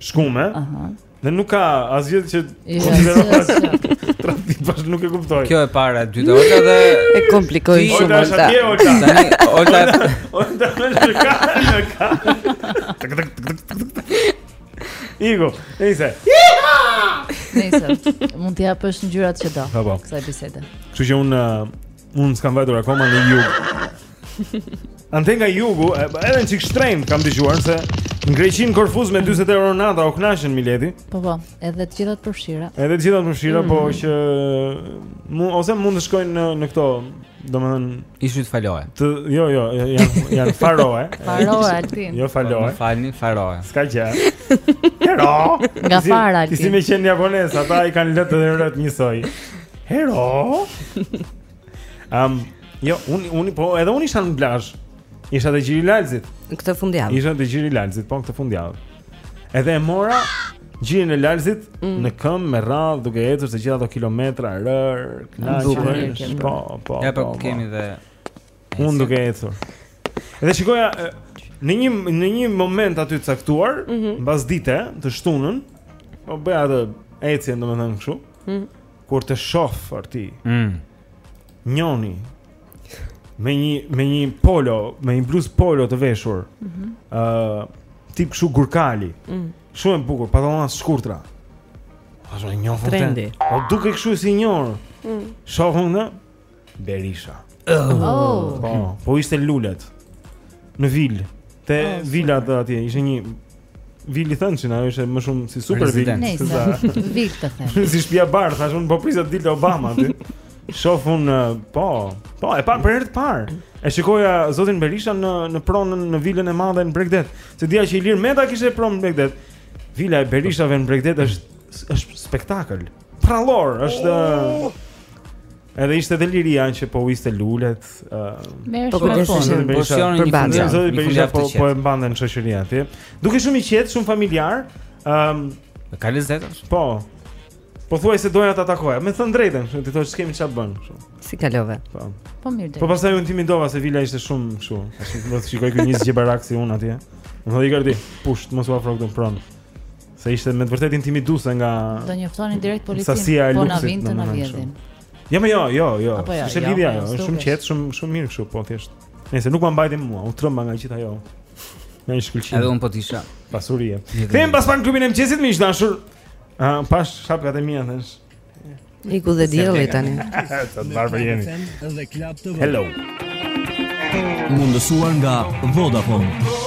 shkume. Aha. Dhe nuk ka asgjë që jo, konsiderohet tradhti, pas nuk e kuptoj. Kjo e para, e dyta Olta dhe e komplikoi shumë Olta. Tani Olta, Olta më shkon ka, më ka. Tak tak tak tak. Iku, nejse. Nejse. Mund t'i japësh ngjyrat që do. Kësaj bisede. Kështu që un uh, un s'kam vajtur akoma në jug. Andej nga jugu, edhe një çikë shtrenjt kam dëgjuar se në Greqi në Korfuz me 20 euro nata u kënaqën mileti. Po po, edhe të gjitha të përfshira. Edhe të gjitha të përfshira, po mm. që mu, ose mund të shkojnë në, në këto, domethënë... Ishujt Faloe. Të, jo, jo, janë jan Faroe. Faroe, Altin. Jo, Faloe. Po, më falni, Faroe. S'ka gjë. Hero! Nga fara, Altin. Ky si me qenë japonez, ata i kanë lë-të dhe rë-të njësoj. Hero! Ëm, jo, unë unë po edhe unë isha në plazh. Isha te Gjiri i Lalzit. Këtë fundjavë. Isha te Gjiri i Lalzit, po këtë fundjavë. Edhe e mora Gjirin e Lalzit mm. në këmbë me radhë duke ecur të gjitha ato kilometra rërë, kënaqur. Po, po. Ja po, po, po. kemi dhe Unë duke ecur. Dhe shikoja në një në një moment aty të caktuar, mhm. mbas mm -hmm. dite të shtunën, po bëja atë ecjen domethënë kështu. Mm -hmm. kur të shof Arti. Mm. Njoni me një me një polo, me një bluzë polo të veshur. Ëh, mm -hmm. uh, tip kështu gurkali. Mm. Shumë e bukur, pantallona të shkurtra. Ashtu e njohur. Trendi. Po dukej kështu sinjor. Mm. Shoh un në Berisha. Oh. Po, po ishte Luli. Në vil. Te oh, vila atje, ishte një vil i thënë që na ishte më shumë si super vil. Vil të them. Si Shtëpia e Bardh, thashë unë po prisja të dilte Obama aty. Shof un po, po e pashë për herë të parë. E shikoja zotin Berisha në në pronën në vilën e madhe në bregdet. S'e dija që Ilir Meta kishte pronë në bregdet. Vila e Berishave në bregdet është është spektakël. Përrallor, është oh! Edhe ishte dhe liria që po uiste lulet. Uh, po kujdesni me porcionin e fundit. Zoti Berisha po po e mbante në shoqëri atje. Dukej shumë i qetë, shumë familjar. Ëm, um, ka lezet. Po. Pothuajse doja ta takoja. Me thënë drejtën, shumë ti thosh kemi çfarë bën kështu. Si kalove? Po. Po mirë. Po pastaj u intimidova se vila ishte shumë kështu. Thashë do të shikojë këtu një zgjebarak si unë atje. Më thonë gardi, pusht, mos u afro këtu pranë. Se ishte me të vërtetë intimiduese nga Do njoftonin direkt policinë. Sasia e po na vinte të na vjedhë. Jo, jo, jo, jo. Është jo, jo, lidhja, jo, është shumë e qetë, shumë shumë mirë kështu po thjesht. Nëse nuk ma mbajti mua, u tremba nga gjithë ajo. Në një shkëlqim. Edhe unë po t'isha. Pasurie. Them pas panë klubin e mëngjesit miq të dashur. Ah, pas shapkat e mia thashë. Iku dhe dielli tani. Sa të varfër jemi. Hello. Mundësuar nga Vodafone.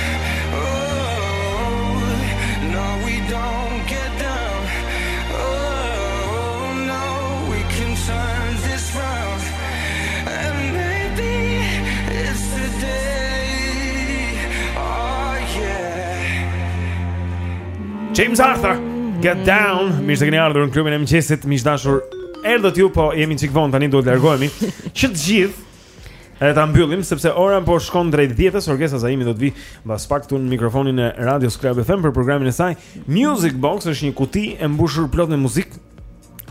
James Arthur Get down Mirë se keni ardhur në klubin e mëngjesit, miq të dashur. Erdhët ju, po jemi çik vonë tani duhet të largohemi. Që të gjithë Edhe ta mbyllim sepse ora po shkon drejt 10-s, Orgesa Zaimi do të vijë mbas pak këtu në mikrofonin e radios Club FM për programin e saj. Music Box është një kuti e mbushur plot me muzikë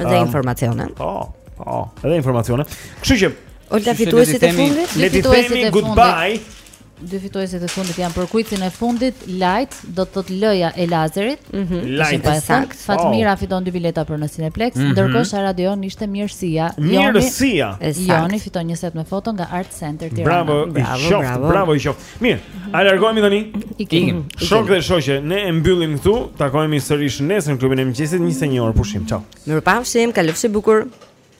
dhe um, informacione. Po, po, edhe informacione. Kështu që Olga fituesit e fundit, fituesit e fundit. Le të themi goodbye. Dy fituesit e fundit janë për kuizin e fundit, Light, do të thotë L-ja e lazerit. Mm -hmm. Light e saktë. Fatmira oh. fiton dy bileta për në Cineplex, mm -hmm. ndërkohë te radioja ishte mirësia. Mirësia. Joni fiton një set me foto nga Art Center Tirana. Bravo, bravo, ju qoftë, bravo. Bravo, ju qoftë. Mirë, mhm. a largohemi tani? Ikim. Shokë dhe shoqe, ne e mbyllim këtu, takohemi sërish nesër në klubin e mëngjesit, 21 orë pushim. Ciao. Mirupafshim, kalofshi bukur.